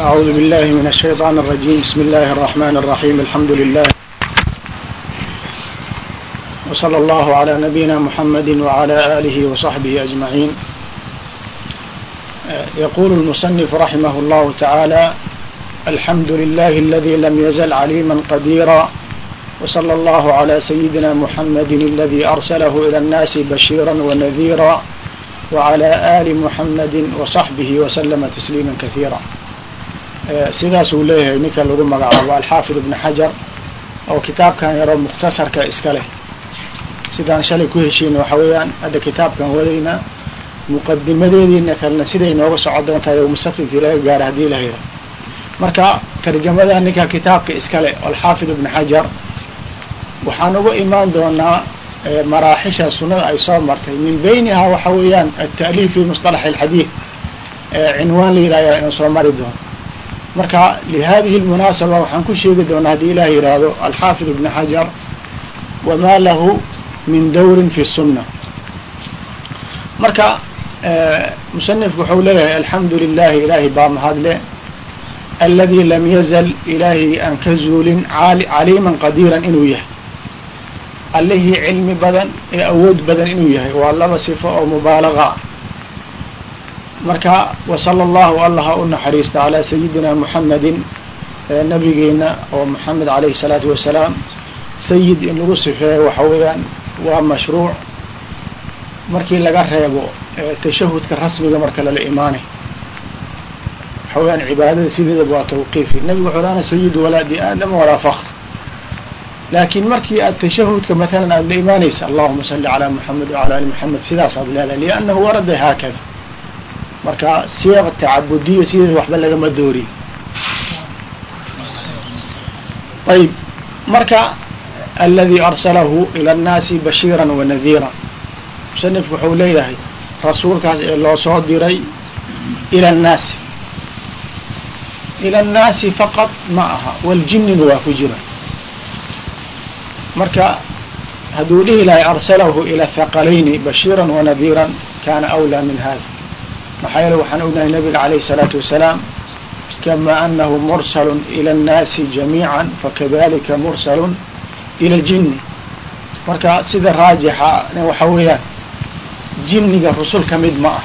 أعوذ بالله من الشيطان الرجيم بسم الله الرحمن الرحيم الحمد لله وصلى الله على نبينا محمد وعلى آله وصحبه أجمعين يقول المصنف رحمه الله تعالى الحمد لله الذي لم يزل عليما قديرا وصلى الله على سيدنا محمد الذي أرسله إلى الناس بشيرا ونذيرا وعلى آل محمد وصحبه وسلم تسليما كثيرا sidaasuu leeyahay ninka lagu magacaabo alxaafid ibn xajar oo kitaabkan yaroo mukhtasarka iska leh. Sidaan shalay ku heshiina waxa weeyaan hadda kitaabkan wadayna muqadimadeediina kalena siday nooga socon doontaa musaqifki laga gaara haddii la helo marka tarjamada ninka kitaabka iska leh alxaafid ibn xajar waxaan uga imaan doonaa maraaxisha sunada ay soo martay. Min baynihaa waxa weeyaan alta'liif fi musطalax alxadiid cinwaan la yihahya inuu soo mari doono marka lihadihi اlmunaasaba waxaan ku sheegi doonaa haddii ilah yidhaahdo alxaafid ibn xajar wama lahu min dawrin fi الsuna marka musanifku wuxuu leeyahay alxamdu lilahi ilaahay baa mahadle aladi lam yazal ilaahay aan ka zuulin caliiman qadiiran inuu yahay allihii cilmi badan ee awood badan inuu yahay waa laba sifo oo mubaalaga marka wasala allahu allah ha u naxariista calaa sayidina muxamedin nabigeena oo moxamed alayhi salaatu wasalaam sayid in lagu sifeeyo waxa weeyaan waa mashruuc. Markii laga reebo tashahudka rasmiga marka lala imaanay waxa weyaan cibaadada sideedaba waa tawqiifi. Nabigu wuxu ana sayidu walaadi aadama walaa fakr laakiin markii aad tashahudka matalan aada la imaanaysa allahuma salli calaa muxamed wacala ali muxamed sidaas aad leedahay. Liannahu warada haakada marka siiq tacabudiya sideeda waxba lagama dooriy ayb marka aladi arsalahu ila annaasi bashiira wanadiira musanifku wuxuu leeyahay rasuulkaas ee loo soo diray ila annaasi ila annaasi faqad ma aha waljinina waa ku jira. Marka hadduu dhihi lahay arsalahu ila thaqalayni bashiira wanadiira kana awlaa min hada maxaa yeele waxaan ognahay nabiga calayhi الsalaatu wasalaam kama anahu mursalu ila اnnaasi jamiica fakadalika mursalu ila اljini marka sida raajixa waxa weeyaan jinniga rusul ka mid ma ah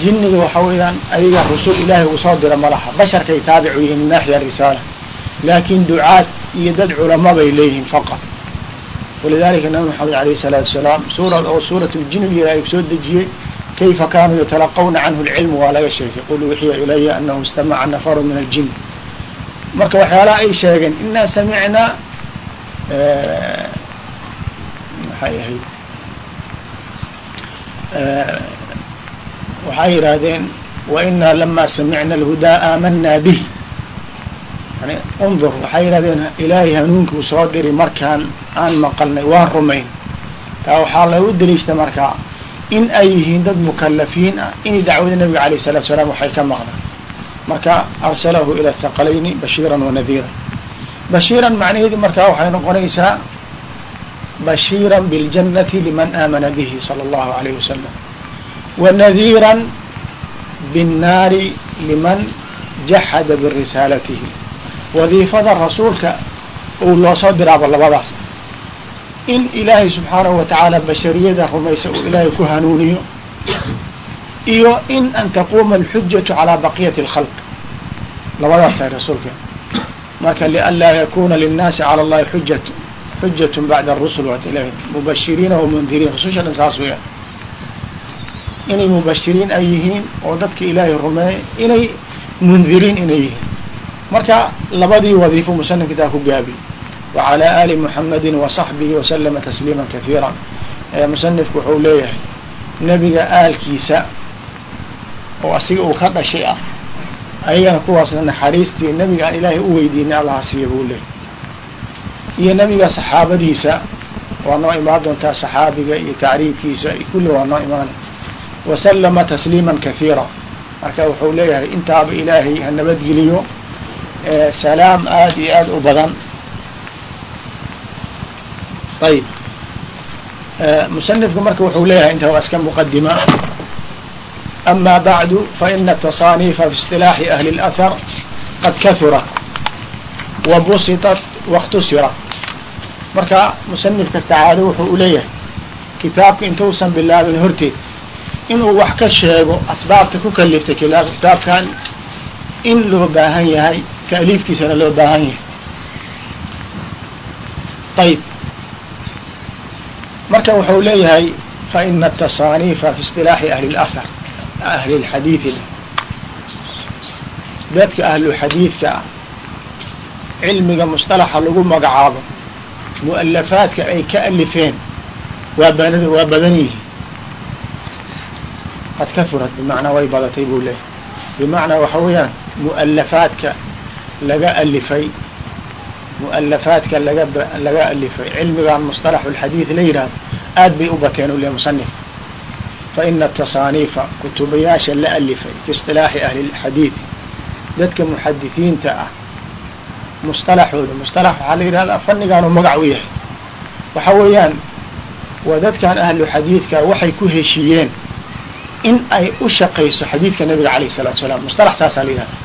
jinniga waxa weeyaan ayaga rusul ilaahay uu soo dira malaha basharkay taabicu yihiin min naaxiya risaala laakin ducaad iyo dad culama bay leeyihiin faqad walidalika nabi maxamed alayh الsalaatu wasalaam suura oo suurat ljin ay soo dejiyey kayfa kanuu yatalaqawna canhu lcilm waa laga sheegay qul uxiya ilaya anahu istamaca nafaru min aljin marka waxyaalaha ay sheegeen inaa samicnaa maxay ahayd waxay yidhaahdeen wainaa lama samicna alhudaa aamanaa bih yani undur waxay yidhahdeen ilaahay hanuunkii u soo diri markaan aan maqalnay waan rumayn taa waxaa lagu deliishta markaa in ay yihiin dad mukalafiin ah inay dacwada nabiga alayh الsalatu salaam waxay ka maqnaan marka arsalahu ila thaqalayni bashiira wanadiira bashiiran macnaheedu markaa waxay noqonaysaa bashiira biاljannati liman aamana bihi salى اllahu alayh wasalam wanadiira biالnaari liman jaxada birisaalatihi wadiifada rasuulka uu loo soo diraaba labadaas in ilaahay subxaanahu watacaala bashariyada rumaysa uu ilaahay ku hanuuniyo iyo in an taquuma alxujatu calaa baqiyati اlkhalq labadaasay rasuulka. Marka lianlaa yakuna linnaasi cala allahi xujat xujat bacda arusul waat ilahi mubashiriina wamundiriin rasusha dhan saas weeyaan inay mubashiriin ay yihiin oo dadka ilaahay rumeeyay inay mundiriin inay yihiin. Marka labadii wadiifo musanif kitaa ku gaabi wعlى ali mحamedi وصaxbihi وslma تsliima kaثiira musanifku wuxuu leeyahay nebiga aalkiisa oo asiga uu ka dhashay ah ayagana kuwaasna naxariistii nebiga aan ilaahay u weydiinay allaha siiya buu leeyahy iyo nebiga saxaabadiisa waa noo imaan doontaa saxaabiga iyo tacriifkiisa kulli waa noo imaanay وslma تsliima kaثiira marka wuxuu leeyahay intaaba ilaahay ha nabadgeliyo salaam aad iyo aad u badan ayb musanifku marka wuxuu leeyahay inta waa iska muqadima أما بعد فإن التصانيف في اصطلاح أهل الأثر قد كثرت وبسطت واkhtusirat marka musanif kasta caado wuxuu u leeyahay kitaabka intuusan bilaabin horteed inuu wax ka sheego asbaabta ku kaliftay kitaabkan in loo baahan yahay ta'liifkiisana loo baahan yahay ayb marka wuxuu leeyahay faina التصاaniifa fi اصطilaaxi ahli اlأthar ahli اlxadiidi dadka ahlu xadiidka ah cilmiga musطalaxa lagu magacaabo mu'alafaadka ay ka alifeen waa bad waa badan yihiin qad kahurat bimacnaa way badatay buu leeyahay bimacnaa waxa weeyaan mu'alafaadka laga alifay mu'alafaadka laga laga alifay cilmigan musطalaxu اlxadiid la yidhahdo aad bay u bateen u le musanif faina atasaaniifa kutubayaasha la alifay fi isilaaxi ahli اlxadiid dadka muxadisiinta ah musطalaxooda musطalax waxaa la yidhahdaa fannigaanu magac u yahay waxa weeyaan waa dadkan ahlu xadiidka waxay ku heshiiyeen in ay u shaqayso xadiidka nabiga alayh الsalatu salaam musطalax saasaa la yidhahda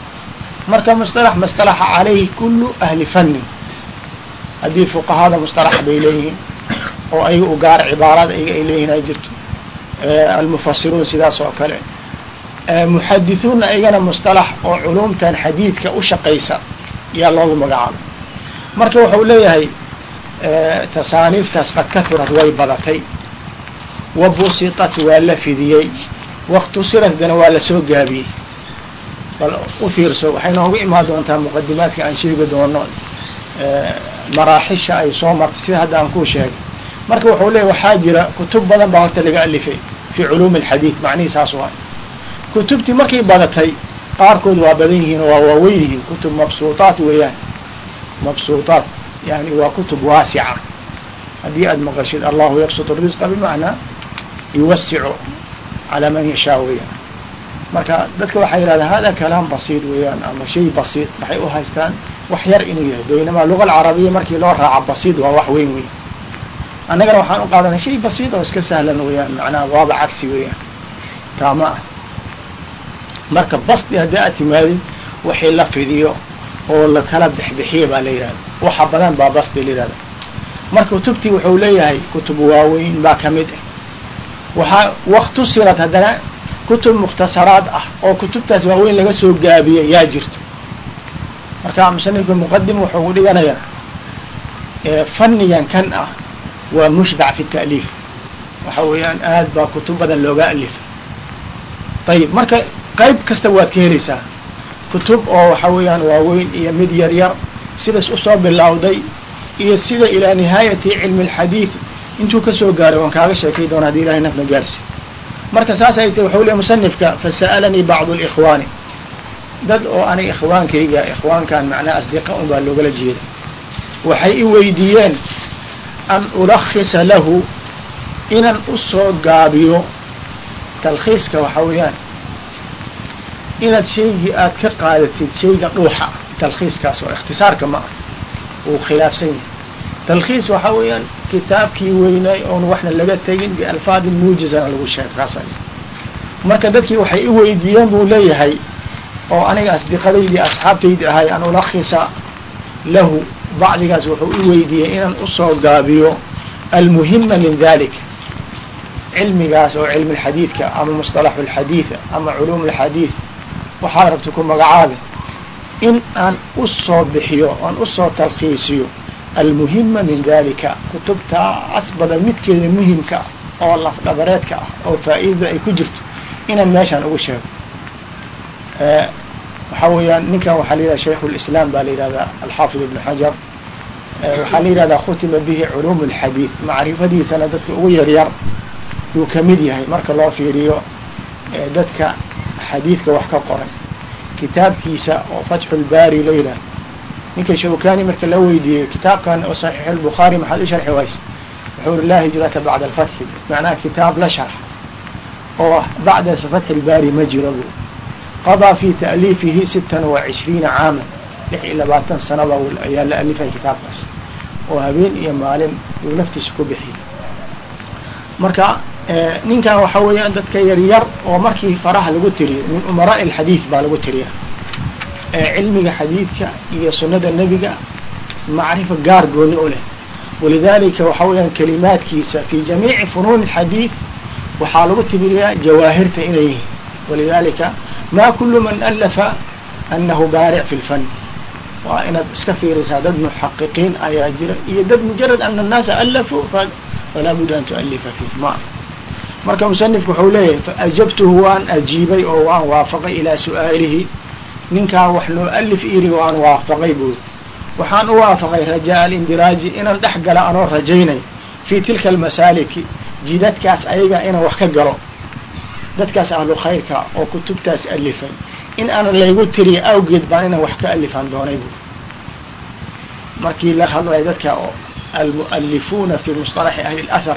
marka musطalax mastalaxa calayhi kulu ahli fannin haddii fuqahada musطalax bay leeyihiin oo ayaga u gaar cibaarada ayaga ay leeyihiin ay jirto. Almufasiruun sidaas oo kale. Muxadithuunna ayagana musطalax oo culumtan xadiidka u shaqaysa yaa loogu magacaabay marka wuxuu leeyahay tasaaniiftaas qad kahurad way badatay. Wa busitat waa la fidiyey. Wakhtusiratdana waa la soo gaabiyey. Bal u fiirso waxay noogu imaan doontaa muqadimaadka aan sheegi doono maraaxisha ay soo martay. Sida hadda aan kuu sheegay. Marka wuxuu leeyahy waxaa jira kutub badan baa horta laga alifay fi culuumi alxadiid. Macnihii saas waay. Kutubtii markay badatay qaarkood waa badan yihiin waa waaweyn yihiin. Kutub mabsuutaat weeyaan. Mabsuutaat yani waa kutub waasica. Haddii aad maqashid allahu yabsut risqa bimacnaa yuwasicu calaa man yashaa weeyaan marka dadka waxaa yidhahdaa hada kalaam basiid weeyaan ama shay basiid. Waxay u haystaan? Wax yar inuu yahay. Baynamaa luga alcarabiya markii loo raaca basiid waa wax weyn weyn. Annagana waxaan u qaadanay shay basiid oo iska sahlan weeyaan macnaha waaba cagsi weeyaan. Taama ah. Marka basdi haddii aad timaadid waxii la fidiyo oo lakala bixbixiya baa la yidhahda waxa badan baa basdi la yidhahda marka kutubtii wuxuu leeyahay kutub waaweyn baa ka mid ah. Waxaa wakhtusirad haddana kutub mukhtasaraad ah oo kutubtaas waaweyn laga soo gaabiyey yaa jirto. Marka musanifka muqadim wuxuu u dhiganayaa fannigan kan ah waa mushbac fi ta'liif. Waxa weeyaan aad baa kutub badan looga alifay ayib marka qayb kasta waad ka helaysaa. Kutub oo waxa weeyaan waaweyn iyo mid yar yar sidaas u soo bilowday iyo sida ilaa nihaayati cilmi alxadiid intuu ka soo gaaray waan kaaga sheekay doona haddii ilahay nafna gaarsi marka saas ay tahy waxau leey musanifka fasa'alanii bacdu likhwaani dad oo ani ikhwaankayga ikhwaankan macnaha asdiqa un baa loogala jeeda. Waxay i weydiiyeen an ulakhisa lahu inaan u soo gaabiyo. Talkhiiska waxa weeyaan inaad shaygii aad ka qaadatid shayga dhuuxa. Talkhiiskaas oo ikhtisaarka ma ah wuu khilaafsan yahay talkhiis waxaa weeyaan kitaabkii weynay oon waxna laga tegin bialfaadin muujizana lagu sheeg kaasa marka dadkii waxay i weydiiyeen buu leeyahay oo aniga asdiqadaydii asxaabtaydii ahay an ulakhisa lahu bacdigaas wuxuu i weydiiyey inaan u soo gaabiyo almuhima min dalik cilmigaas oo cilmi lxadiidka ama musطalaxu lxadiida ama culuum lxadiid waxaad rabta ku magacaabi in aan u soo bixiyo aan u soo talkhiisiyo almuhima min dalika kutubtaas badan midkeeda muhimka ah oo lafdhabareedka ah oo faa'iidada ay ku jirto inaan meeshaan ugu sheego waxaa weeyaan ninkan waxaa la yidhahda shaykhu lislaam baa la yidhahdaa alxaafid ibnu xajar waxaa la yidhahdaa khutima bihi culuum alxadiid macrifadiisana dadka ugu yaryar yuu ka mid yahay marka loo fiiriyo dadka xadiidka wax ka qoray kitaabkiisa oo fatxu lbaari ninka shawkani marka la weydiiyey kitaabkan oo saxiix albukhaari maxaad u sharxi waysa wuxuu uri laa hijrata bacda alfatxi macnaha kitaab la sharx oo bacda fatxi lbaari ma jiro bu qadaa fi ta'liifihi sittan wa cishriina caaman. Lix iyo labaatan sanaba ayaa la alifay kitaabkaas oo habeen iyo maalin uu naftiisa ku bixiyay marka ninkan waxa weeyaan dadka yaryar oo markii faraha lagu tiriyo min umaraa'i alxadiid baa lagu tiriya cilmiga xadiidka iyo sunnada nebiga macrifa gaar gooni u leh. Walidalika waxa weeyaan kalimaadkiisa fi jamiici funuun alxadiid waxaa lagu tibiriyaa jawaahirta inay yihiin. Walidalika ma kulu man alafa anahu baaric fi lfan waa inaad iska fiirisaa dad muxaqiqiin ayaa jira iyo dad mujarad ana annaasa alafuu falaa budda an tualifa fiih. Ma. Marka musanifku wuxuu leeyahay faajabtuhu waan ajiibay oo waan waafaqay ilaa su'aalihi ninkaa wax noo alif iri waan waafaqay buuri waxaan u waafaqay rajaa alindiraaji inaan dhex gala anoo rajaynay fi tilka almasaaliki jidadkaas ayaga inaan wax ka galo. Dadkaas ahlu khayrka oo kutubtaas alifay. In aanan laygu tiriya awgeed baan inaan wax ka alifaan doonay buuri markii la hadlay dadka oo almu'alifuuna fi musطalaxi ahli اlathar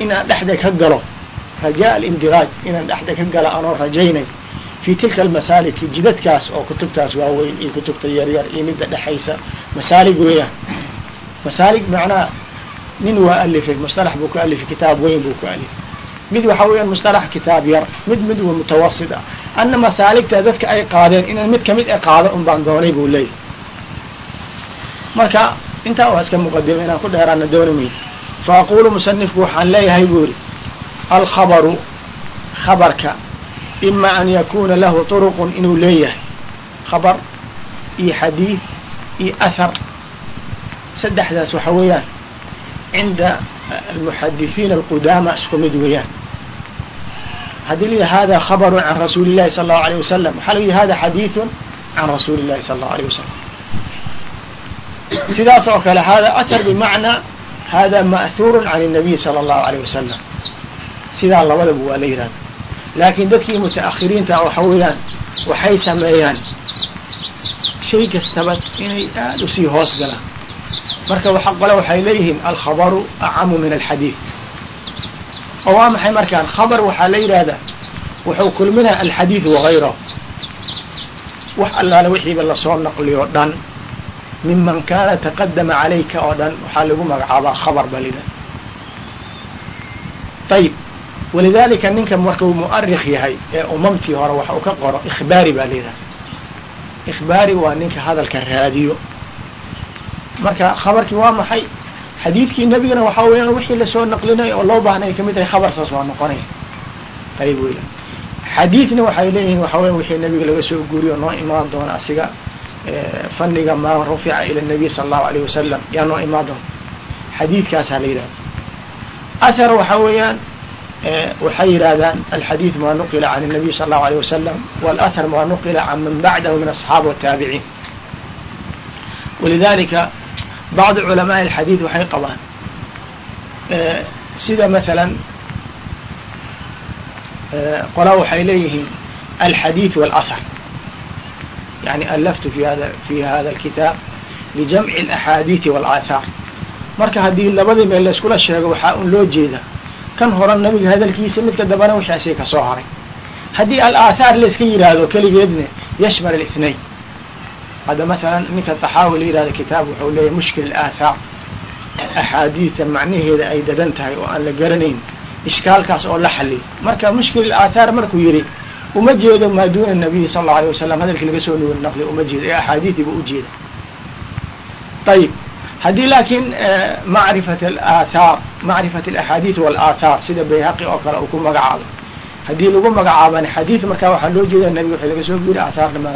inaan dhexda ka galo rajaa alindiraaj inaan dhexda ka galo anoo rajaynay fi tilka almasaaliki jidadkaas oo kutubtaas waaweyn iyo kutubta yaryar iyo midda dhexaysa masaalig weeyaan masaalig macnaha nin waa alifay musطalax buu ka alifay kitaab weyn buu ka alifay. Mid waxa weeyaan musطalax kitaab yar mid mid wa mutawasit ah ana masaaligta dadka ay qaadeen inaan mid ka mid a qaado un doonay buu leeyahy marka intaa waa iska muqadima inaan ku dheeraana dooni mayo fa aqulu musanifku waxaan leeyahay buu yidhi alkhabaru khabarka ima an yakuuna lahu turuqun inuu leeyahay khabar iyo xadiid iyo ahar saddexdaas waxa weeyaan cinda almuxadisiina alqudaama isku mid weeyaan haddii la yidhi hada khabarun can rasuuli illahi sala allahu alayh wasalam waxaa la yidhi hada xadiidun can rasuuli illahi sala allahu alayh wasalam sidaas oo kale hada ahar bimacnaa hada ma'huurun can الnabiy sala allahu alayh wasalam sidaa labadaba waa la yidhahda laakin dadkii mutaakhiriinta waxa weeyaan waxay sameeyaan shay kastaba inay aad u sii hoos galaan. Marka qole waxay leeyihiin alkhabaru acamu min alxadiid oo waa maxay markaan? Khabar waxaa la yidhahdaa wuxuu kulminaha alxadiid wagayrahu wax allaale wixiiba la soo naqliyo dhan miman kaana taqadama calayka oo dhan waxaa lagu magacaabaa khabar baa layidhaha ayib walidalika ninka markuu mu'arikh yahay ee umamtii hore waxa uu ka qoro ikhbaari baa layidhaha ikhbaari waa ninka hadalka raadiyo marka khabarkii waa maxay xadiidkii nebigana waxaa weeyaan wixii la soo naqlinay oo loo baahnay ka mid tahay khabar saas waa noqonaya ayib weya xadiidna waxay leeyihiin waxa weya wixii nebiga laga soo guuriyo noo imaan doona asiga faniga maa rufica ila nabiy sala allahu alayh wasalam yaa noo imaan doona xadiidkaasaa la yidhahda athar waxa weeyaan waxay yidhahdaan alxadiid maa nuqila can الnabiy sala allahu alayh wasalam walathar maa nuqila can man bacdahu min asxaaba wataabiciin walidalika bacdu culamaai alxadiid waxay qabaan sida masalan qola waxay leeyihiin alxadiid wاlahar yani alaftu fi hada fi hada alkitaab lijamci alaxaadiidi wاlaahaar marka haddii labadii meel layskula sheego waxaa un loo jeeda kan horan nabiga hadalkiisa midka dambana wixii asiga ka soo haray. Haddii alaahaar layska yidhaahdo keligeedna yashmal alithnayn. Hadda masalan ninka taxaawi la yihahdo kitaab wuxuu leeyahy mushkil alaahaar axaadiidta macnaheeda ay dadan tahay oo aan la garanayn ishkaalkaas oo la xaliyo marka mushkil alaahaar markuu yidhi uma jeedo maa duna nabiyi sala allau alay wasalam hadalkii laga soo nuuri naqli uma jeedo. Ee axaadiidii buu ujeeda ayib haddii laakiin macrifat alaathaar macrifat alaxaadiid walaathaar sida bayhaqi oo kale uu ku magacaabo haddii lagu magacaaban xadiid markaa waxaa loo jeeda nabiga wixii laga soo guuri aathaarna ma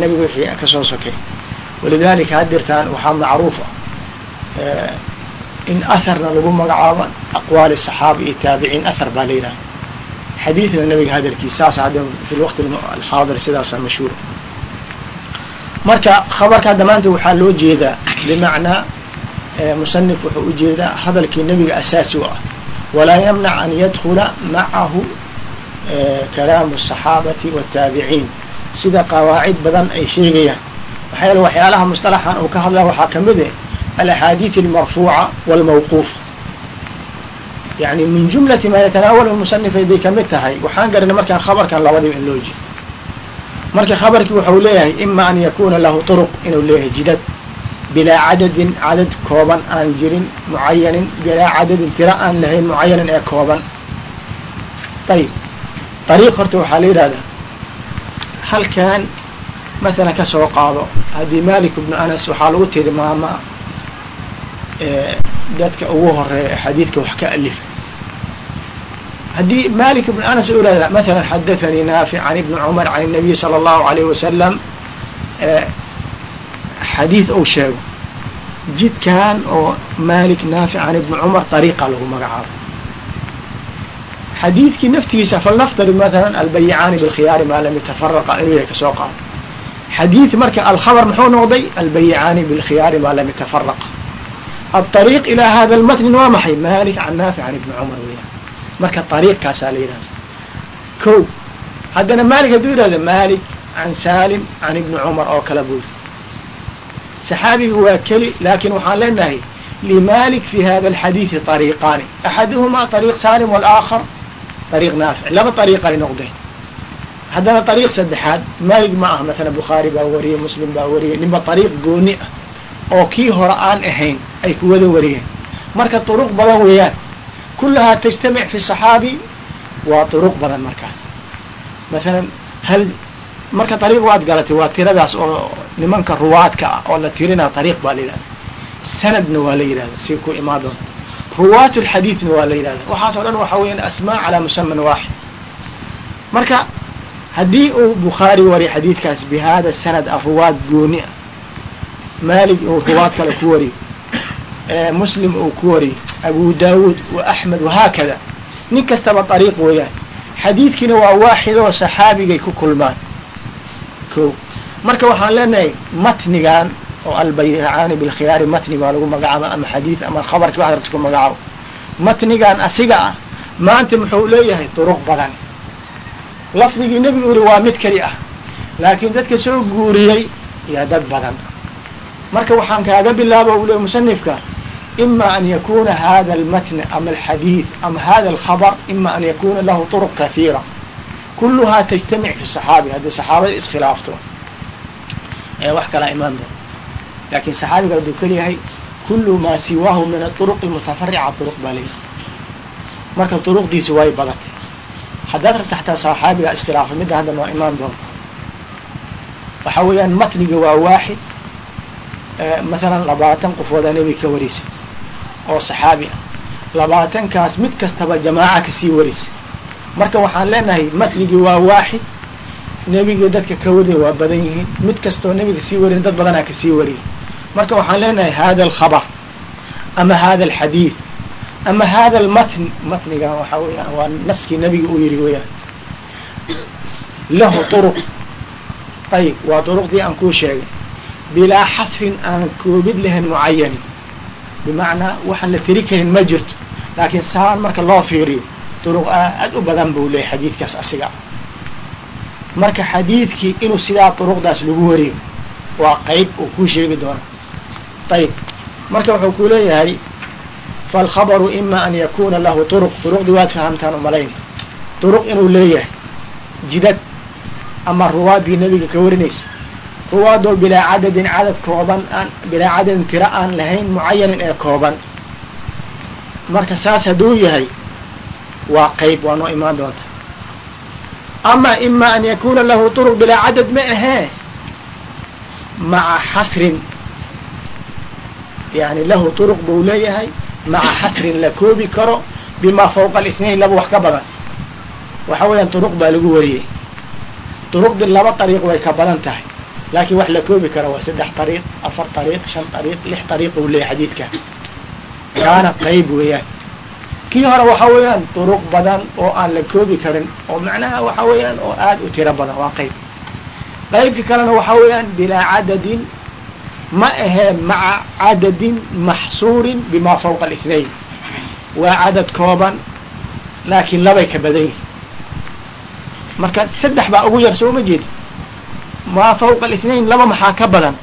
nabiga wixii ka soo sokay. Walidalika hadirtaan waxaa macruuf ah. In atharna lagu magacaabo aqwaali saxaaba iyo taabiciin athar baa la yidhaha xadiidna nabiga hadalkiisa saas hadda fi lwaqti alxaadir sidaasa mashhuura marka khabarkaa damaanta waxaa loo jeedaa bimacnaa musanif wuxuu ujeedaa hadalkii nebiga asaasi u ah walaa yamnac an yadkula macahu kalaamu الصaxaabati wالtaabiciin sida qawaacid badan ay sheegayaan maxaa yeele waxyaalaha musطalaxan uu ka hadlaya waxaa kamid eh alaxaadiid اlmarfuuca wاlmawquuf yani min jumlati ma yatanaawal musanif ayday kamid tahay waxaan garanay markaan khabarkan labadiba in loo jeedo marka khabarkii wuxuu leeyahay ima an yakuna lahu turuq inuu leeyahay jidad. Bilaa cadadin cadad kooban aan jirin mucayanin bilaa cadadin tiro aan lahayn mucayanin ee kooban. Ayib dariiq horta waxaa la yidhahdaa halkan mathalan ka soo qaado haddii malik ibnu anas waxaa lagu tilmaamaa dadka ugu horreeya xadiidka wax ka alifa haddii malik ibnu anas u ihahda mathalan xadathanii naafic can ibni cumar can الnabiy salى اllahu alayh wasalam xadiid ou sheego jidkan oo malik naafic can ibni cumar dariiqa lagu magacaabo xadiidkii naftigiisa falnaftari mathalan albayicaani bilkhiyaari maa lam yatafaraqa inuu yahay kasoo qaado xadiid marka alkhabr muxuu noqday albayicaani bilkhiyaari maa lam yatafaraqa aلطariiq ilaa hada lmatnin waa maxay malik can naafic can ibni cumar weyaan marka ariiqkaasaa la yidhahda ko haddana malik hadduu yidhahdo malik can salim can ibni cumar oo kala buud saxaabiga waa keli laakin waxaan leenahay limalik fi hada alxadiidi ariiqaani axaduhumaa ariiq salim walaakar ariiq naafic. Laba ariiq ay noqdeen. Haddana ariiq saddexaad malik ma ah matala bukhaari baa wariyey muslim baa wariyey ninba ariiq gooni ah oo kii hore aan ahayn ay ku wada wariyeen. Marka duruq badan weeyaan kulahaa tajtamic fi صaxaabi waa duruq badan markaas masalan hal marka ariiq waad galatay waa tiradaas oo nimanka ruwaadka ah oo la tirinaa ariiq baa la yidhahda sanadna waa la yidhahda si ku imaan doonta ruwaat lxadiidna waa la yidhahda waxaas o dhan waxa weeyaan asmaa calaa musaman waaxid marka haddii uu bukhaari wariy xadiidkaas bi hada sanad ah ruwaad gooni ah malik uu ruwaad kale ku wariyo muslim uu ku wariyo abu daawuud wa axmed wahaakada nin kastaba ariiq weeyaan. Xadiidkiina waa waaxid oo saxaabigay ku kulmaan. Ko marka waxaan leenahay matnigan oo albayicaani bilkhiyaari matni baa lagu magacaaba ama xadiid ama khabarki waxad rabta ku magacaabo. Matnigan asiga ah maanta muxuu leeyahay duruq badan. Lafdigii nebigu uri waa mid keli ah laakiin dadka soo guuriyey yaa dad badan marka waxaan kaaga bilaaba ule musanifka ima an yakuna hada almatn ama alxadiid ama hada alkhabar ima an yakuna lahu turuq kahiira kuluhaa tajtamic fi saxaabi haddii saxaabada iskhilaafto. Ee wax kalaa imaan doon. Saxaabiga hadduu keliyahay kulu maa siwaahu min aطuruq mutafarica turuq baa leeyahay marka turuqdiisi way badatay. Haddaad rabta xataa saxaabigaa midda hadda noo imaan doon. Waxa weeyaan matniga waa waaxid maalan labaatan qofoodaa nebiga ka warisay oo saxaabi ah. Labaatankaas mid kastaba jamaaca ka sii warisay marka waxaan leenahay matnigii waa waaxid nebigii dadka ka wariyay waa badan yihiin. Mid kastoo nebiga ka sii warin dad badanaa ka sii wariyay. Marka waxaan leenahay hada alkhabar ama hada alxadiid ama hada almatn matniga waxaa weyaan waa naskii nebiga uu yiri weyaan lahu turuq. Ayib waa turuqdii aan kuu sheegay bilaa xasrin aan koobid lahayn mucayani bimacnaa waxaan la tiri karin ma jirto laakiin saan marka loo fiiriyo duruq aad u badan buu leeyahy xadiidkaas asiga. Marka xadiidkii inuu sidaa duruqdaas lagu wariyo waa qeyb uu kuu sheegi doona ayib marka wuxuu ku leeyahay falkhabaru ima an yakuna lahu turuq. Duruqdii waad fahamtaan umalayn duruq inuu leeyahay jidad ama ruwaadii nebiga ka warinaysa ruwaadoo bilaa cadadin cadad kooban aan bilaa cadadin tiro aan lahayn mucayanin ee kooban. Marka saas hadduu yahay waa qeyb waa noo imaan doonta. Ama ima an yakuna lahu turuq bilaa cadad ma ahee? Maca xasrin. Yani lahu turuq buu leeyahay maca xasrin la koobi karo bima fawqa alisnayn laba wax ka badan. Waxa weeyaan turuq baa lagu wariyey. Duruqdi laba ariiq way ka badan tahay laakiin wax la koobi kara waa saddex ariiq afar ariiq shan ariiq lix ariiq uu leeyahy xadiidka kaana qayb weeyaan kii hore waxa weeyaan duruq badan oo aan la koobi karin oo macnaha waxa weeyaan oo aad u tiro badan waa qayb qaybka kalena waxa weeyaan bilaa cadadin ma ahee maca cadadin maxsuurin bima fawqa alithnayn waa cadad kooban laakiin labay ka badan yihiin marka saddex baa ugu yar soo ma jeedi maa fawqa alithnain laba maxaa ka badan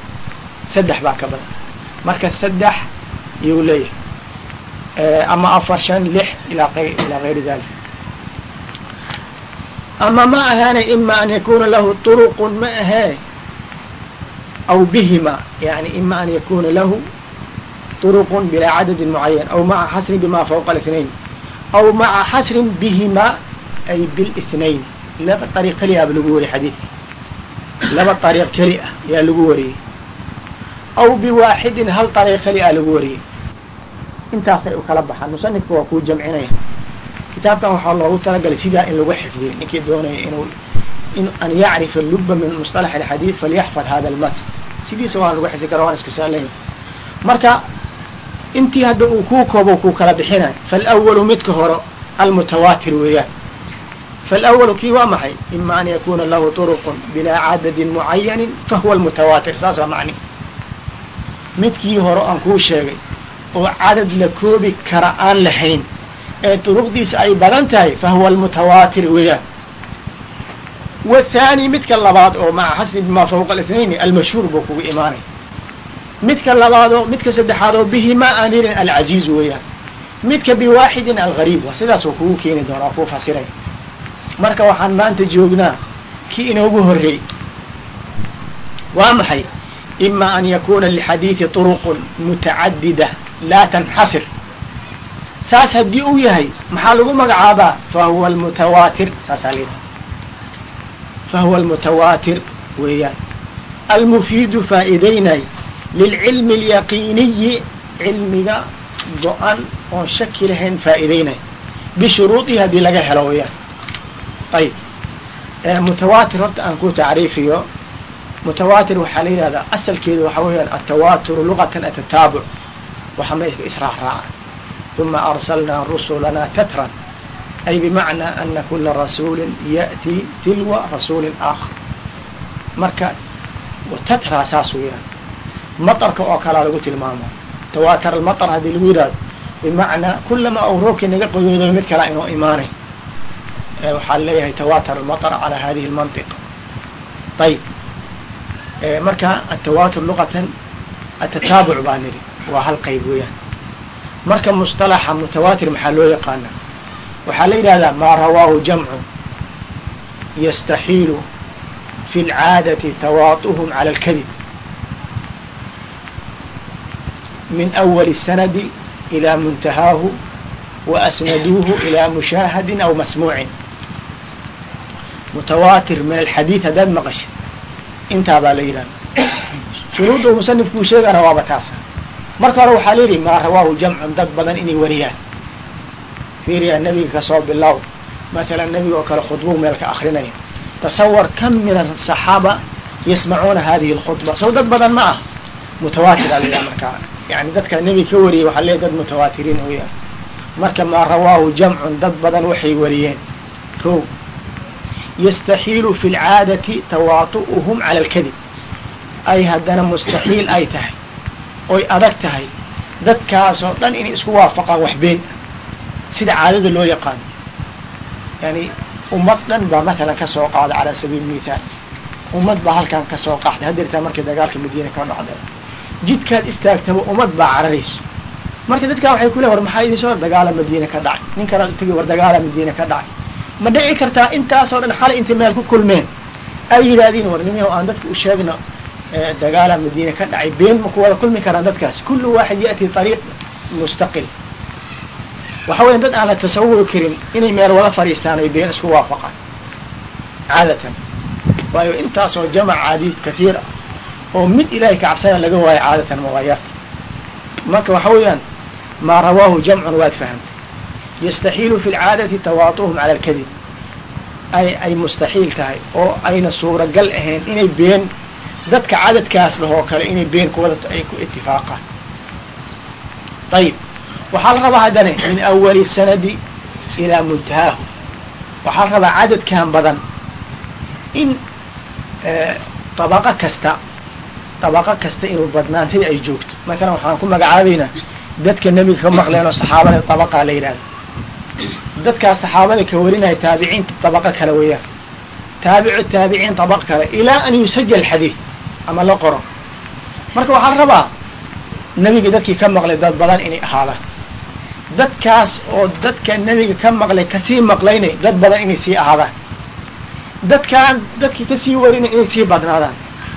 saddex baa ka badan marka saddex yuu leeyahay ama afar shan lix ilaa ilaa gayri dalik ama ma ahaanay ima an yakuna lahu turuqun ma ahee aw bihima yani ima an yakuna lahu طرق بلا عدد معين أو مع حسر بما فوق الاثنين أو مع حسر بهما أي بالاثنين لaba طريق keliya ba lagu wariyey xadiidka laba dariiq keli ah yaa lagu wariyey. Aw biwaaxidin hal dariiq keli ah lagu wariyey. Intaasay u kala baxaan. Musanifka waa kuu jamcinaya. Kitaabkan waxaa loogu talagalay sidaa in lagu xifdiyo ninkii doonaya inuu in an yacrifa luba min musطalax اxadiid falyaxfad hada almatn sidiisa waa lagu xifdi kara waan iska saalanya marka intii hadda uu kuu koobo kuu kala bixinay. Falwalu midka hore almutawaatir weeyaan. faalawalu kii waa maxay ima an yakuna lahu turuqun bilaa cadadin mucayanin fahuwa almutawaatir saas waa macni midkii hore aan kuu sheegay oo cadad la koobi kara aan lahayn ee duruqdiisa ay badan tahay fahuwa almutawaatir weeyaan wathaani midka labaad oo maca xasni bimaa fawqa الاثnayn almashhuur buu kugu imaanay midka labaadoo midka saddexaadoo bihima anirin alcaziiz weeyaan midka biwaaxidin algariib waa sidaasuu kugu keeni doona waa kuu fasiray marka waxaan maanta joognaa kii inoogu horreey waa maxay? Ima an yakuna lixadiidi طuruqun mutacadida laa tanxasir. Saas haddii uu yahay maxaa lagu magacaabaa? Fahuwa almutawaatir. Saasaa layidhaha fahuwa almutawaatir weeyaan. Almufiidu faa'iidaynay lilcilmi alyaqiiniyi cilmiga go-an oon shaki lahayn faa'iidaynay. Bishuruudihi haddii laga helo weeyaan ayib mutawaatir horta aan ku tacriifiyo mutawaatir waxaa la yidhahdaa asalkeedu waxaa weeyaan atawaturu lugatan atataabuc waxa mayska israacraaca uma arsalnaa rusulana tatran ay bimacnaa ana kula rasuulin ya'tii tilwa rasuulin aakhar marka tatra saas weeyaan. maطarka oo kalaa lagu tilmaamo. tawaatar almaطr haddii lagu yidhahdo bimacnaa kulama ou roobkii naga qoyoodo mid kalaa inuu imaanay waxaa leeyahay tawaatar almaطr calى hadihi اlmantiq ayib marka atawaatur luqatan atataabuc baa nidhi waa hal qayb weeyaan marka musطalaxa mutawaatir maxaa loo yaqaana waxaa la yidhahdaa maa rawaahu jamcu yastaxiilu fi اlcaadati tawaatuhum calى اlkadib min أwli الsanadi ilى muntahaahu waasnaduuhu ilى mushaahadin aw masmuucin mutawaatir min alxadiid haddaad maqashid intaa baa la yidhahda shuruudda musanifkuu sheegana waaba taasa marka hore waxaa layidhi maa rawaahu jamcun dad badan inay wariyaan fiiriyaa nebiga ka soo bilow masalan nebiga oo kale khudbuu meel ka akrinaya tasawar kam min asaxaaba yasmacuuna hadihi اlkhudba sow dad badan ma ah mutawaatir aa la yidhaha markaa yani dadka nebiga ka wariyay waxaa leeyahy dad mutawaatiriin weeyaan marka maa rawaahu jamcun dad badan waxay wariyeen ko yastaxiilu fi lcaadati tawaatu'uhum cala alkadib ay haddana mustaxiil ay tahay oy adag tahay dadkaasoo dhan inay isku waafaqaan wax been sida caadada loo yaqaano yani ummad dhan baa matalan ka soo qaada calaa sabiili mithaal ummad baa halkan ka soo qaxday hadeertaa markay dagaalka madiina ka dhacday jidkaad istaagtaba ummad baa cararayso marka dadkaa waxay ku leeyn war maxaa idin soo dagaala madiina ka dhacay nin kalaad utagi war dagaala madiina ka dhacay ma dhici kartaa intaasoo dhan xalay intay meel ku kulmeen ay yidhaahdiin war nimiho aan dadka u sheegno dagaala madiina ka dhacay been ma ku wada kulmi karaan dadkaas. Kullu waaxid ya'ti ariiq mustaqil. Waxa weya dad aan la tasawuri karin inay meel wada fadhiistaan oy been isku waafaqaan caadatan. Waayo intaasoo jamac caadiid katiir ah oo mid ilaahay ka cabsana laga waayo caadatan mawaayaat marka waxa weeyaan maa rawaahu jamcun waad fahamtay yastaxiilu fi lcaadati tawaatuhum cala alkadib ay ay mustaxiil tahay oo ayna suuragal ahayn inay been dadka cadadkaas lahoo kale inay been kuwada ay ku itifaaqaan ayib waxaa la rabaa haddana min awali sanadi ilaa muntahaahu waxaa la rabaa cadadkan badan in dabaqo kasta dabaqo kasta inuu badnaantida ay joogto matalan waxaan ku magacaabaynaa dadka nebiga ka maqleen oo saxaabada dabaqaa la yidhahda dadkaas saxaabada ka warinaya taabiciinta dabaqo kale weeyaan. Taabicu taabiciin dabaq kale ilaa an yusajal xadiid ama la qoro. Marka waxaa rabaa nebiga dadkii ka maqlay dad badan inay ahaadaan. Dadkaas oo dadka nebiga ka maqlay ka sii maqlaynay dad badan inay sii ahaadaan. Dadkaan dadkii ka sii warinay inay sii badnaadaan.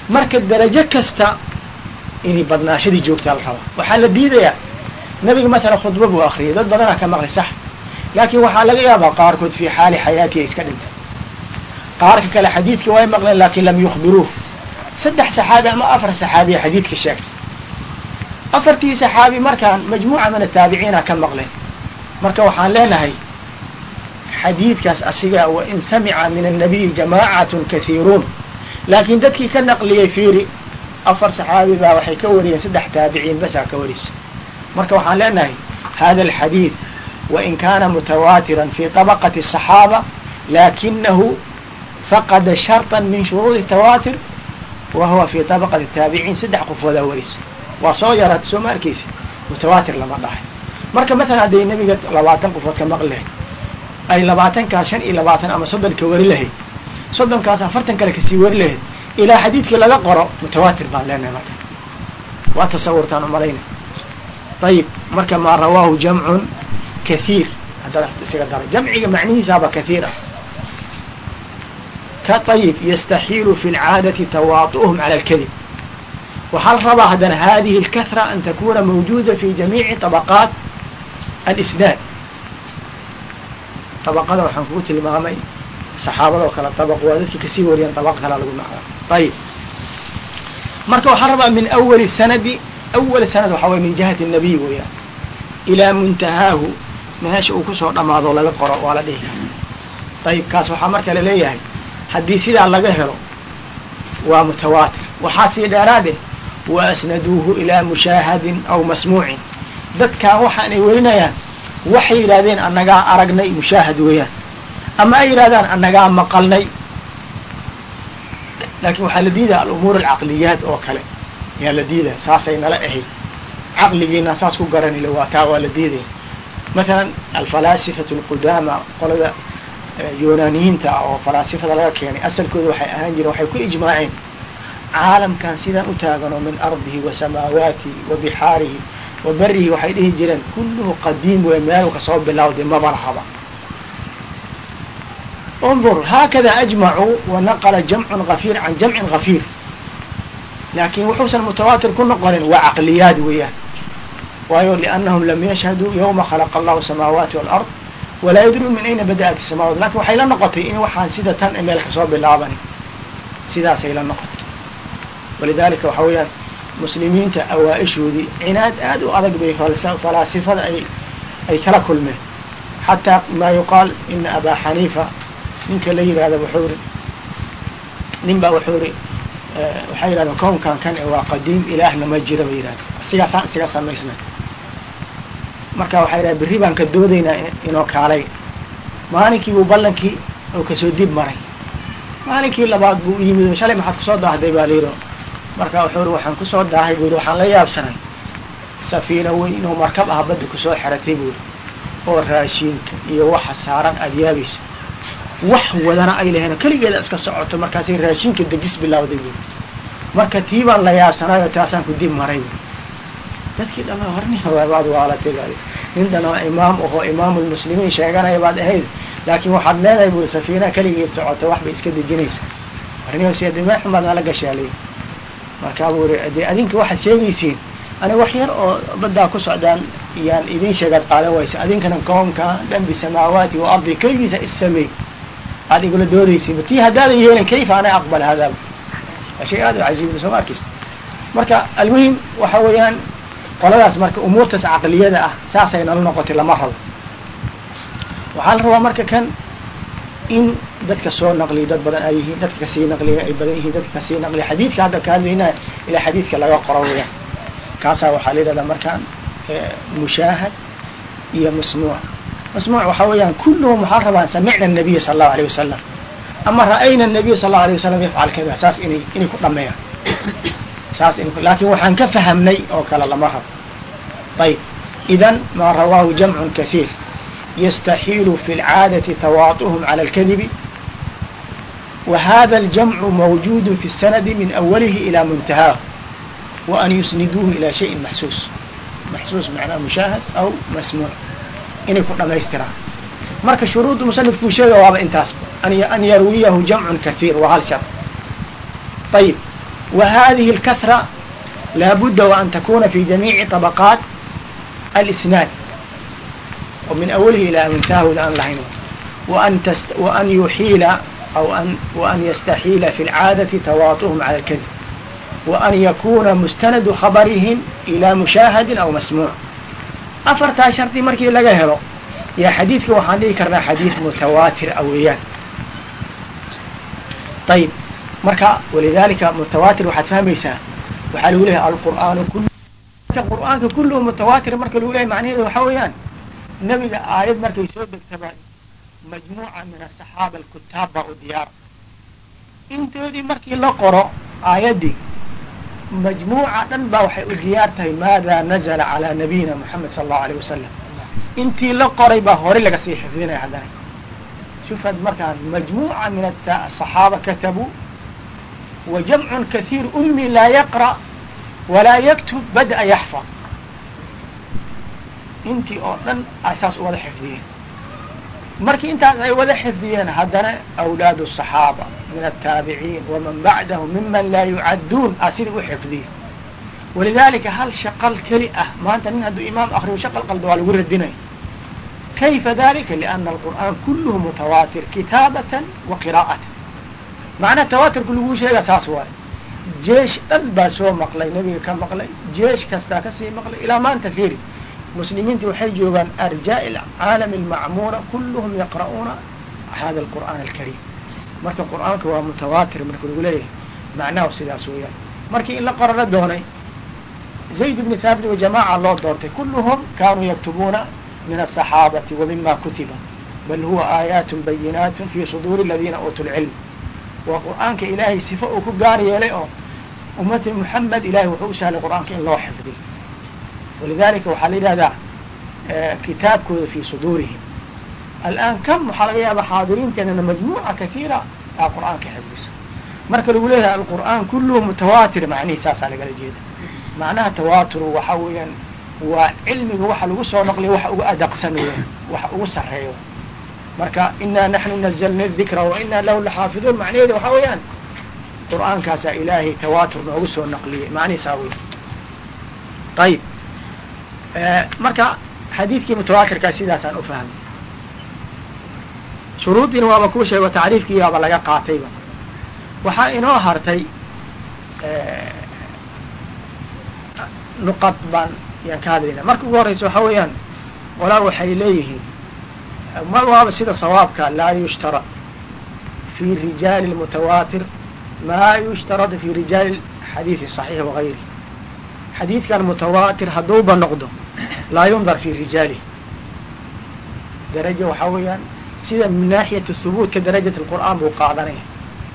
Marka darajo kasta inay badnaashadii joogtaa la rabaa. Waxaa la diidayaa. Nabiga matala khudba buu akriyay dad badanaa ka maqlay sax laakiin waxaa laga yaabaa qaarkood fii xaali xayaatiha iska dhintay qaarka kale xadiidka way maqleen laakin lam yukhbiruuh. Saddex saxaabi ama afar saxaabiya xadiidka sheegtay afartii saxaabi markaan majmuuca min ataabiciina ka maqleen. Marka waxaan leenahay xadiidkaas asiga wa in samica min annabiyi jamaacatun kathiiruun. Laakiin dadkii ka naqliyey fiiri afar saxaabi baa waxay ka wariyeen saddex taabiciin basaa ka warisa marka waxaan leenahay hada alxadiid wain kaana mutawaatiran fi طabaqati الصaxaaba lakinahu faqada sharطa min shuruudi tawaatir wa huwa fi طabaqati taabiciin saddex qofoodaa warisa waa soo yaraata soo ma arkeysa mutawaatir lama dhahay marka matalan hadday nebiga labaatan qofood ka maqli lahayd ay labaatankaas shan iyo labaatan ama soddon ka wari lahayd soddonkaas afartan kale kasii wari lahayd ilaa xadiidkii laga qoro mutawaatir baan leenahay marka waa tasawurtaan umalayna ayib marka maa rawaahu jamcun kathiir haddaad arto isaga dara jamciga macnihiisaaba kathiir ah ka ayib yastaxiilu fi lcaadati tawaatu'uhum cala alkadib waxaa la rabaa haddana hadihi اlkahra an takuna mawjuda fi jamiici طabaqaat alisnaad طabaqada waxaan kugu tilmaamay saxaabada oo kale طabaq waa dadkii kasii wariyeen طabaq kalaa lagu macda ayib marka waxaa rabaa min awali sanadi awal sanad waxaa way min jihati الnabiy weeyaan ilaa muntahaahu meesha uu ku soo dhamaado laga qoro waa la dhihi kara ayib kaas waxaa marka la leeyahay haddii sidaa laga helo waa mutawaatir. Waxaa sii dheeraade wa asnaduuhu ilaa mushaahadin aw masmuucin. Dadkan waxaanay welinayaan waxay yidhahdeen annagaa aragnay mushaahad weeyaan. Ama ay yidhahdaan annagaa maqalnay. Laakiin waxaa la diidaya alumuur alcaqliyaat oo kale. Ayaa la diidaya saasay nala ahayd. Caqligiina saas ku garanile waa taa waa la diidaya matalan alfalaasifatu alqudaama qolada yunaaniyiinta oo falaasifada laga keenay asalkooda waxay ahaan jireen waxay ku ijmaaceen caalamkan sidaan u taagano min ardihi wa samaawaatihi wa bixaarihi wa berihi waxay dhihi jireen kulluhu qadiim wey meelu ka soo bilowday maba lahaba undur haakada ajmacuu wanaqala jamcun kafiir can jamcin kafiir laakin wuxuusan mutawaatir ku noqonin waa caqliyaad weeyaan waayo liannahum lam yashhaduu yawma khalaqa allahu samaawaati walard walaa yadruun min ayna bada-at samawat laakiin waxay la noqotay in waxaan sida tan meel ka soo bilaaban sidaasay la noqotay walidalika waxa weeyaan muslimiinta awaa-ishoodii cinaad aad u adag bay falaasifada ay ay kala kulmeen xataa maa yuqaal ina abaa xaniifa ninka la yihahda wuxuu ri nin baa wuxuu ri waxay yidhahdeen kownkan kan waa qadiim ilaahna ma jira bay yidhahdeen sigaasaan isaga samaysnay marka waxay yidhahdeen berri baan ka doodaynaa inoo kaalay. Maalinkii buu ballankii oo ka soo dib maray. Maalinkii labaad buu yimid shalay maxaad ku soo daahday baa la yidhi. Marka wuxuu ri waxaan ku soo daahay buu yidhi. Waxaan la yaabsanay. Safiina weyn oo markab ah badda ku soo xeratay buu yidhi. Oo raashiinka iyo waxa saaran aada yaabaysa wax wadana ay lahayn keligeeda iska socoto markaasay raashinka dejis bilawday buui marka tii baan la yaabsanaayo taasaan ku dib maray buui dadkii dhama hornibaad waalatay ba nin dhanoo imaam ahoo imaamulmuslimiin sheeganaya baad ahayd. Laakiin waxaad leedahay buui safiina keligeed socoto wax bay iska dejinaysaa. Arnihoosdimaaxun baad nala gashaalay. Markaa buu ri dee adinka waxaad sheegaysiin aniga wax yar oo baddaa ku socdaan yaan idin sheegaad qaadan waysa adinkana koonka dhan bisamaawaati wa ardi kaygiisa issameey aad igula doodaysiin tii haddaadan yeelin kayfa ana aqbal hadaaba waa shay aad u cajiibda soo ma arkaysa marka almuhim waxa weeyaan qoladaas marka umuurtaas caqliyada ah saasay nala noqotay lama rabo waxaa la rabaa marka kan in dadka soo naqliya dad badan ay yihiin dadka kasii naqliya ay badan yihiin dadka kasii naqliya xadiidka hadda ka hadlaynaya ilaa xadiidka laga qoro weyaan kaasaa waxaa la yidhahdaa markaan mushaahad iyo masmuuc masmuuc waxaa weeyaan kulluhum waxaa rabaan samicna الnabiya sala allahu alayh wasalam ama ra'ayna الnabiya sala allahu alayh wasalam yafcal kada saas inay inay ku dhameeyaan saas in laakin waxaan ka fahamnay oo kale lama rabo ayb idan maa rawaahu jamcu kahiir yastaxiilu fi اlcaadati tawaatuhum calى اlkadibi wa hada اljamcu mawjuud fi الsanadi min awalihi ilى muntahaahu wa an yusniduuhu ilى shayin maxsuus maxsuus macnaa mushaahad aw masmuuc inay ku dhamaystiraan marka shuruudda musanifkuu sheega waaba intaas an yarwiyahu jamcun kahiir waa hal shar ayib wa hadihi اlkahra laabudda wa an takuna fi jamiici طabaqaat alisnaad oo min awalihi ilaa mintahooda aan lahayn waan waan yuxiila aw an waan yastaxiila fi اlcaadati tawaatuhum cala اlkadib waan yakuna mustanadu khabarihim ilaa mushaahadin aw masmuuc afartaa shardi markii laga helo yaa xadiidka waxaan dhihi karnaa xadiid mutawaatir a weeyaan ayib marka walidalika mutawaatir waxaad fahmaysaa waxaa lagu leeyahay alqur'aanu kul qur'aanka kulluhu mutawaatir marka lagu leeyahay macnaheedu waxaa weeyaan nebiga aayad markay soo degtaba majmuuca min asaxaaba alkutaab baa u diyaara intoodii markii la qoro aayaddii majmuuca dhan baa waxay u diyaar tahay maada nazla calaa nabiyina moxamed sala allahu alayh wasalam intii la qoray baa hore laga sii xifdinaya haddana. Shufad markaan majmuuca min asaxaaba katabuu wa jamcun kathiir umi laa yaqra' walaa yaktub bada yaxfad intii oo dhan ay saas u wada xifdiyeen markii intaas ay wada xifdiyeen haddana awlaadu الصaxaaba min الtaabiciin waman bacdahum miman laa yucadduun a sida u xifdiye walidalika hal shaqal keli ah maanta nin hadduu imaam akriyo shaqal qalda waa lagu radinaya kayfa dalika liana alqur'aan kulluhu mutawaatir kitaabatan wa qiraa'atan macnaha tawaturka laguu sheega saas waayo jeesh dhan baa soo maqlay nebiga ka maqlay jeesh kastaa ka sii maqlay ilaa maanta fiiri. Muslimiinta waxay joogaan arjaa'i alcaalami almacmuura kulluhum yaqra'uuna hada alqur'aan alkariim. Marka qur'aanka waa mutawaatir marka lagu leeyahay macnahu sidaas weeyaan. Markii in la qora la doonay zayd bni thaabit wa jamaaca loo doortay kulluhum kaanuu yaktubuuna min aلصaxaabati wa mima kutiba bal huwa aayaat bayinaat fi suduuri aladiina uutuu lcilm waa qur'aanka ilaahay sifa uu ku gaar yeelay oo ummati muxamed ilahay wuxuu u sahlay qur'aanka in loo xifdiy walidalika waxaa la yidhahdaa kitaabkooda fi suduurihim. Alآan kam waxaa laga yaaba xaadiriinteenana majmuuca kaiira aa qur'aanka xifdisa. Marka lagu leeyahay alqur'aan kulluhu mutawaatir macnihi saasaa lagala jeeda. Macnaha tawaaturu waxa weeyaan waa cilmiga waxa lagu soo naqliya waxa ugu adaqsan weyan waxa ugu sareeyo marka inaa naxnu nazalna dikra wa inaa lahu laxaafiduun macnaheeda waxaa weeyaan qur'aankaasaa ilaahay tawaatur noogu soo naqliyay macnihiisaa wey ayib marka xadiidkii mutawaatirkaa sidaasaan u fahmay. Shuruudiina waaba kuu sheego tacriifkii waaba laga qaatayba waxaa inoo hartay nuqad baan yaan ka hadlayna. Marka ugu horreysa waxaa weeyaan qolaa waxay leeyihiin ma waaba sida sawaabka laa yushtarad fi rijaali اlmutawaatir maa yushtarad fi rijaali xadiidi صaxiix wagayri xadiidkan mutawaatir hadduuba noqdo laa yundar fi rijaalih daraja waxaa weeyaan sida min naaxiyati hubuutka darajat اlqur'aan buu qaadanaya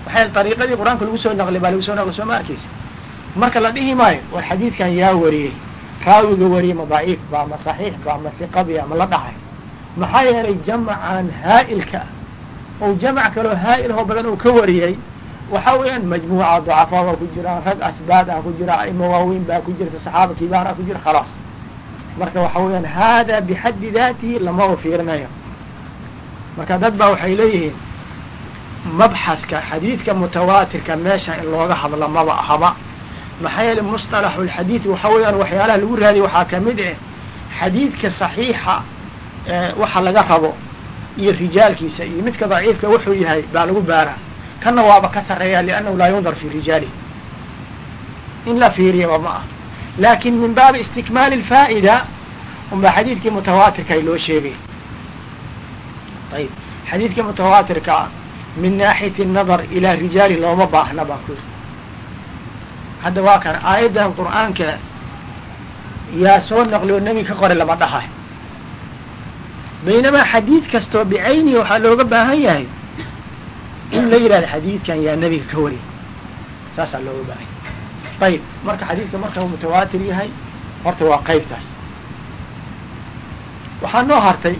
waxay ariiqadii qur'aanka lagu soo naqlay baa lagu soo naqlay soo ma arkeysa marka la dhihi maayo war xadiidkan yaa wariyey raawiga wariyey ma daciif ba ma saxiix ba ma hiqabiya ma la dhahay maxaa yeelay jamcan haa'ilka ou jamc kaloo haa'ilhoo badan uu ka wariyey waxaa weeyaan majmuuca dacafaa waa ku jiraan rag asbaad ah ku jira aimo waaweyn baa ku jirta saxaaba kibaar ah ku jira khalaas. Marka waxa weeyaan hada bixaddi daatihi lama u fiirinayo. Marka dad baa waxay leeyihiin mabxadka xadiidka mutawaatirka meesha in looga hadlo maba ahaba. Maxaa yeele musطalaxu lxadiid waxa weeyaan waxyaalaha lagu raadiya waxaa ka mid ah xadiidka صaxiixa Eh, waxa laga rabo iyo rijaalkiisa iyo midka daciifka wuxuu yahay baa lagu baaraa. Kanna waaba ka sarreeya liannahu laa yundar fi rijaali. In la fiiriyaba ma ah laakin min baabi istikmaali alfaa'ida unbaa xadiidkii mutawaatirkaay loo sheegay. Ayib xadiidkii mutawaatirkaa min naaxiyati nadar ilaa rijaali looma baahna baa ku yiri. Hadda waa kan aayaddan qur'aanka yaa soo naqliyo nebiga ka qore lama dhahay baynamaa xadiid kastoo bicaynihi waxaa looga baahan yahay in la yidhahdo xadiidkan yaa nebiga ka wariyay saasaa looga baahan yahay ayib marka xadiidka marka uu mutawaatir yahay horta waa qaybtaas waxaa noo hartay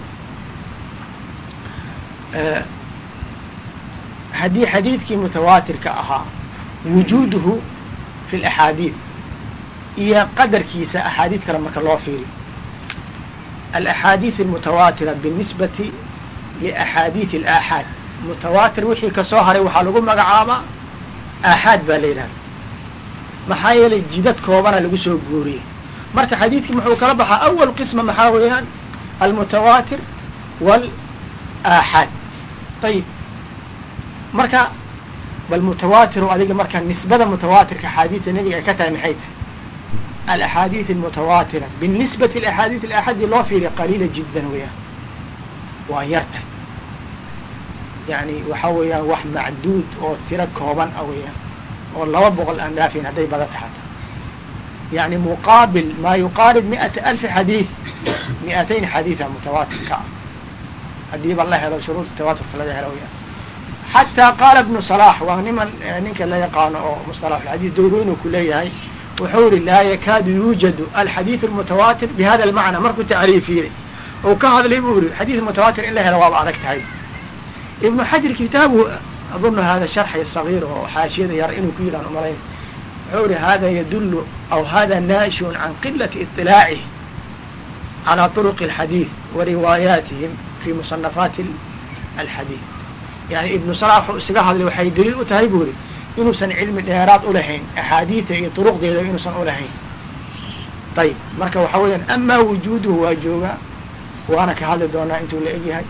haddii xadiidkii mutawaatirka ahaa wujuuduhu fi اlaxaadiid iyo qadarkiisa axaadiid kale marka loo fiiriyo alaxaadiid almutawaatira binisbati liaxaadiid alaaxaad mutawaatir wixii ka soo haray waxaa lagu magacaabaa aaxaad baa la yidhahda maxaa yeelay jidad koobana lagu soo guuriyey marka xadiidkii muxuu kala baxaa awal qisma maxaa weeyaan almutawaatir wal aaxaad ayib marka bal mutawaatiru adiga marka nisbada mutawaatirka axaadiidta nebiga ay ka tahay maxay tahay alaxaadiid almutawaatira binisbati alaxaadiid alaxadi loo fiiriya qaliila jiddan weeyaan waa yarta yani waxa weeyaan wax macduud oo tiro kooban a weeyaan oo laba boqol aan dhaafin hadday badata xataa yani muqaabil maa yuqaarib mi'ata alfi xadiid mi'atayn xadiida mutawaatirka ah haddiiba la helo shuruurta tawaaturka laga helo weyaan xataa qaala ibnu salax waa niman ninka la yaqaano oo musطalaxulxadiid dowrooynu ku leeyahay wuxuu yihi laa yakaadu yuujadu alxadiid almutawaatir bihada almacna markuu tacriifiyey ou ka hadlay buu yihi xadiid mutawaatir in la helo waaba adag tahay ibnu xajar kitaabu adunu hada sharxi sagiir oo xaashiyada yar inuu ku yidhaan umalayn wuxuu yihi hada yadulu aw hada naashun can qilati iطilaacih calى طرق الxadiid wa riwaayaatihim fi musanafaati alxadiid yani ibnu salax wuxuu isaga hadlay waxay daliil u tahay buu yihi inuusan cilmi dheeraad ulahayn axaadiida iyo duruqdeeda inuusan ulahayn ayib marka waxa weeyaan ama wujuuduhu waa joogaa waana ka hadli doonaa intuu la egyahay.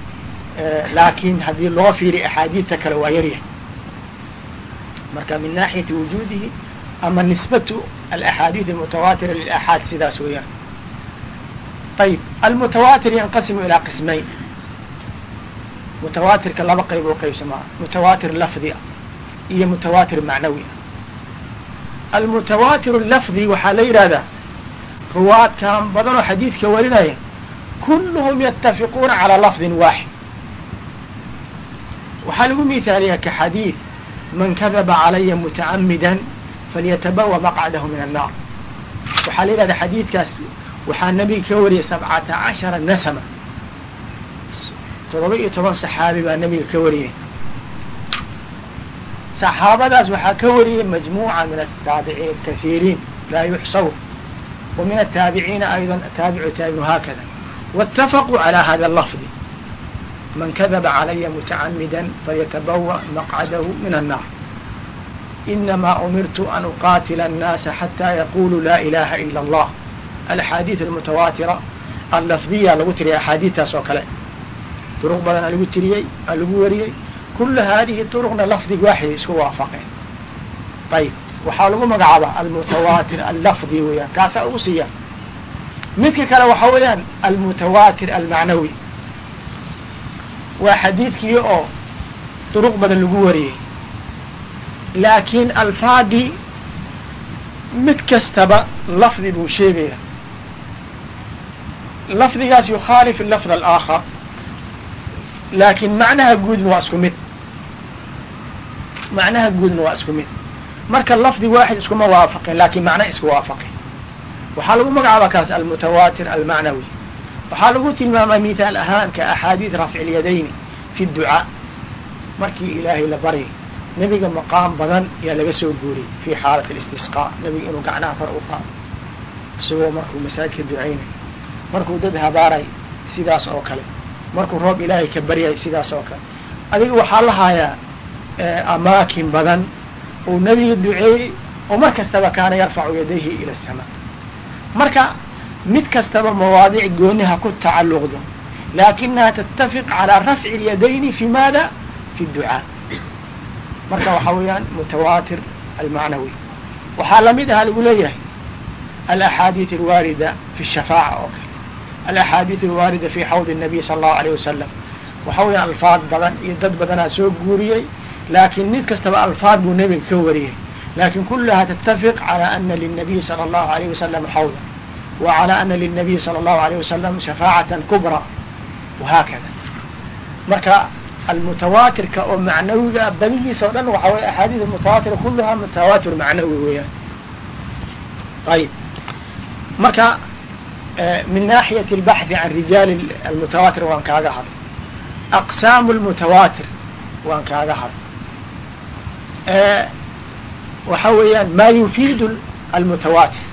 Laakin haddii loo fiiriy axaadiidta kale waa yaryahay marka min naaxiyati wujuudihi ama nisbatu alaxaadiid almutawaatira lilaxaad sidaas weeyaan. Ayib almutawaatir yanqasimu ilaa qismayn. Mutawaatirka laba qayb oo qaybsamaa mutawaatir lafdi iyo mutawaatir macnawi. Almutawaatir lafdi waxaa la yidhahdaa ruwaadkan badanoo xadiidka warinaya kulluhum yatafiquuna calaa lafdin waaxid. Waxaa lagu mithaaliyaa ka xadiid man kadaba calaya mutacamidan falyatabawa maqcadahu min annaar. Waxaa la yidhahdaa xadiidkaas waxaa nabiga ka wariyay sabcata cashara nasama. Todoba iyo toban saxaabi baa nabiga ka wariyay saxaabadaas waxaa ka wariyay majmuuca min ataabiciin kahiiriin laa yuxsaw wa min ataabiciina ayضa taabicu taabin haakada waاtafaquu calى hada lafdi man kadaba calaya mutacamida falyatabawa maqcadahu min annaar inamaa umirtu an uqaatila annaasa xataa yaquluu laa ilaha ila اllah alaxaadiid almutawaatira allafdiya lagu tiriyay axaadiidtaas oo kale duruq badan aa lagu tiriyey aa lagu wariyey kula haadihi duruqna lafdig waaxida isku waafaqeen ayib waxaa lagu magacaabaa almutawaatir allafdi weeyaan kaasaa ugu siiya midka kale waxaa weeyaan almutawaatir almacnawi waa xadiidkii oo duruq badan lagu wariyey laakiin alfaadii mid kastaba lafdi buu sheegaya lafdigaas yukhaalif lafd alaakhar laakiin macnaha guudna waa isku mid macnaha guudna waa isku mid marka lafdi waaxid iskuma waafaqin laakiin macna isku waafaqin waxaa lagu magacaabaa kaas almutawaatir almacnawi waxaa lagu tilmaamaa mithaal ahaan ka axaadiid rafci lyadayni fi ducaa markii ilaahay la baryay nebiga maqaam badan yaa laga soo guuriyey fi xaalat alistisqaa nebiga inuu gacnaha kor u qaado isagoo markuu masaajidka ducaynay markuu dad habaaray sidaas oo kale markuu roob ilaahay ka baryay sidaas oo kale. Adiga waxaa la haayaa amaakin badan uu nebiga duceeyey oo mar kastaba kaana yarfacu yadayhi ila asamaa marka mid kastaba mawaadiic gooniha ku tacalluqdo laakinaha tattafiq calaa rafci اlyadayni fi maada? Fi ducaa. Marka waxaa weeyaan mutawaatir almacnawi. Waxaa la mid aha lagu leeyahay alaxaadiid alwaarida fi shafaaca oo kale alaxaadiid alwaarida fi xawd الnabiy sala allahu alayh wasalam waxaa weeyaan alfaad badan iyo dad badanaa soo guuriyey laakiin mid kastaba alfaad buu nebiga ka wariyey lakin kulaha tattafiq calى ana lلnabiy salى اllahu alayh wasalam xawda wa calى ana lلnabiy salى اllahu alayh wasalam shafaacata kubra wahaakada marka almutawaatirka oo macnawiga badigiisa o dhan waxa wey axaadiis mutawatira kuluha mutawaatir macnawi weeyaan ayib marka min naaxiyat albaxdi can rijaali almutawaatir waan kaaga hadl aqsaamu almutawaatir waan kaaga hadl waxa weeyaan maa yufiidu almutawaatir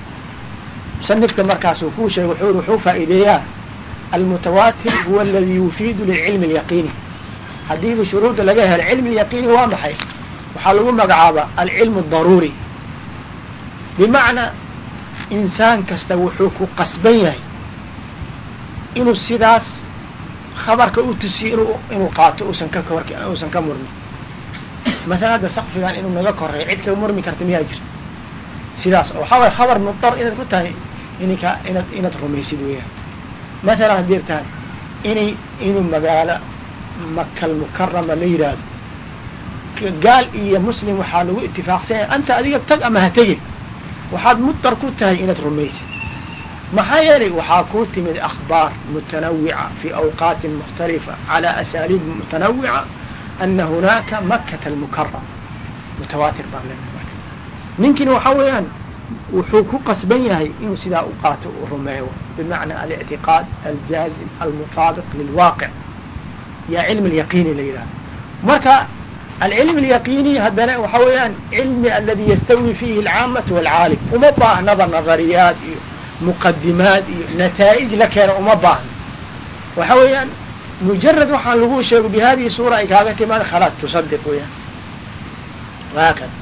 musanifka markaasuu kuu sheegay wuxuu i wuxuu faa'iideeyaa almutawaatir huwa aladi yufiidu lilcilmi alyaqiini haddiiba shuruudda laga helo cilmi lyaqiini waa maxay waxaa lagu magacaabaa alcilmu adaruuri bimacnaa insaan kasta wuxuu ku qasban yahay inuu sidaas khabarka u tusiyo inu inuu qaato uusan ka kor uusan ka murmin masalan hadda sakfigan inuu naga koreeyo cid ka murmi karta miyaa jira sidaas oo waxaa waay khabar mudar inaad ku tahay ininka inaad inaad rumaysid weeyaan. Masalan haddii tahay inay inuu magaalo makal la yidhaahdo gaal iyo muslim waxaa lagu itifaaqsanya anta adiga tag ama ha tegin waxaad mudar ku tahay inaad rumaysid. Maxaa yeelay waxaa kuu timid akhbaar mutanawica fi awqaatin mukhtalifa cala asaaliib mutanawica ana hunaaka makata almukaram mutawaatir baan ninkina waxaa weeyaan wuxuu ku qasban yahay inuu sidaa u qaato u rumeeyo bimacna alictiqaad aljaazim almutaabiq lilwaaqic yaa cilmi alyaqiini la yidhahdo marka alcilm alyaqiini haddana waxaa weeyaan cilmi aladi yastawi fiihi alcaamatu walcaalim uma baahnaba nadariyaad iyo muqadimaad iyo nataa'ij la keena uma baahno waxa weeyaan mujarad waxaan lagu sheego bi hadihi suura ay kaaga timaada khalaas tusadiq weeyaan wahaakada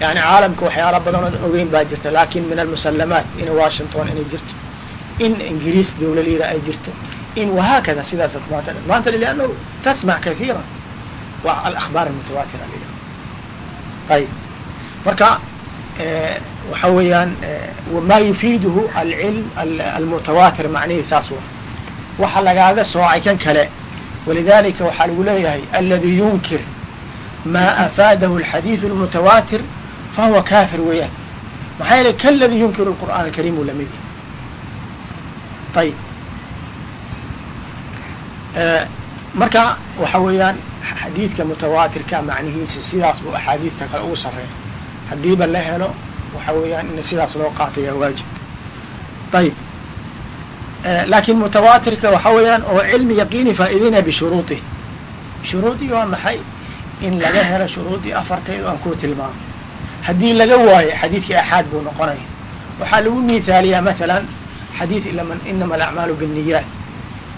yani caalamka waxyaala badan ood ogeyn baa jirta laakiin min almusalamaat in washington inay jirto in ingiriis dawla liira ay jirto in wahaakada sidaas maanta maanta liannahu tasmac kahiira wa alakhbaar almutawaatira la ayib. Marka waxa weeyaan ma yufiiduhu alcilm almutawaatir macnihii saas wa waxa lagaaga soocay kan kale walidalika waxaa lagu leeyahay aladi yunkir ma afaadahu alxadiidu almutawaatir fahuwa kafir weeyaan. Maxaa yeele kaladi yunkiru lqur'aan alkariim uu la mid yahay. Ayib marka waxa weeyaan xadiidka mutawaatirka macnihiisa sidaas buu axaadiidta kale ugu sareeya haddiiba la helo waxa weeyaan in sidaas loo qaataya waajib. Ayib laakin mutawaatirka waxa weeyaan oo cilmi yaqiini faa'ideynaya bishuruudih shuruudii waa maxay? In laga helo shuruudii afarteed aan ku tilmaamo. Haddii laga waayo xadiidkii axaad buu noqonaya. Waxaa lagu mithaaliyaa masalan xadiid inama alacmaalu biالniyaat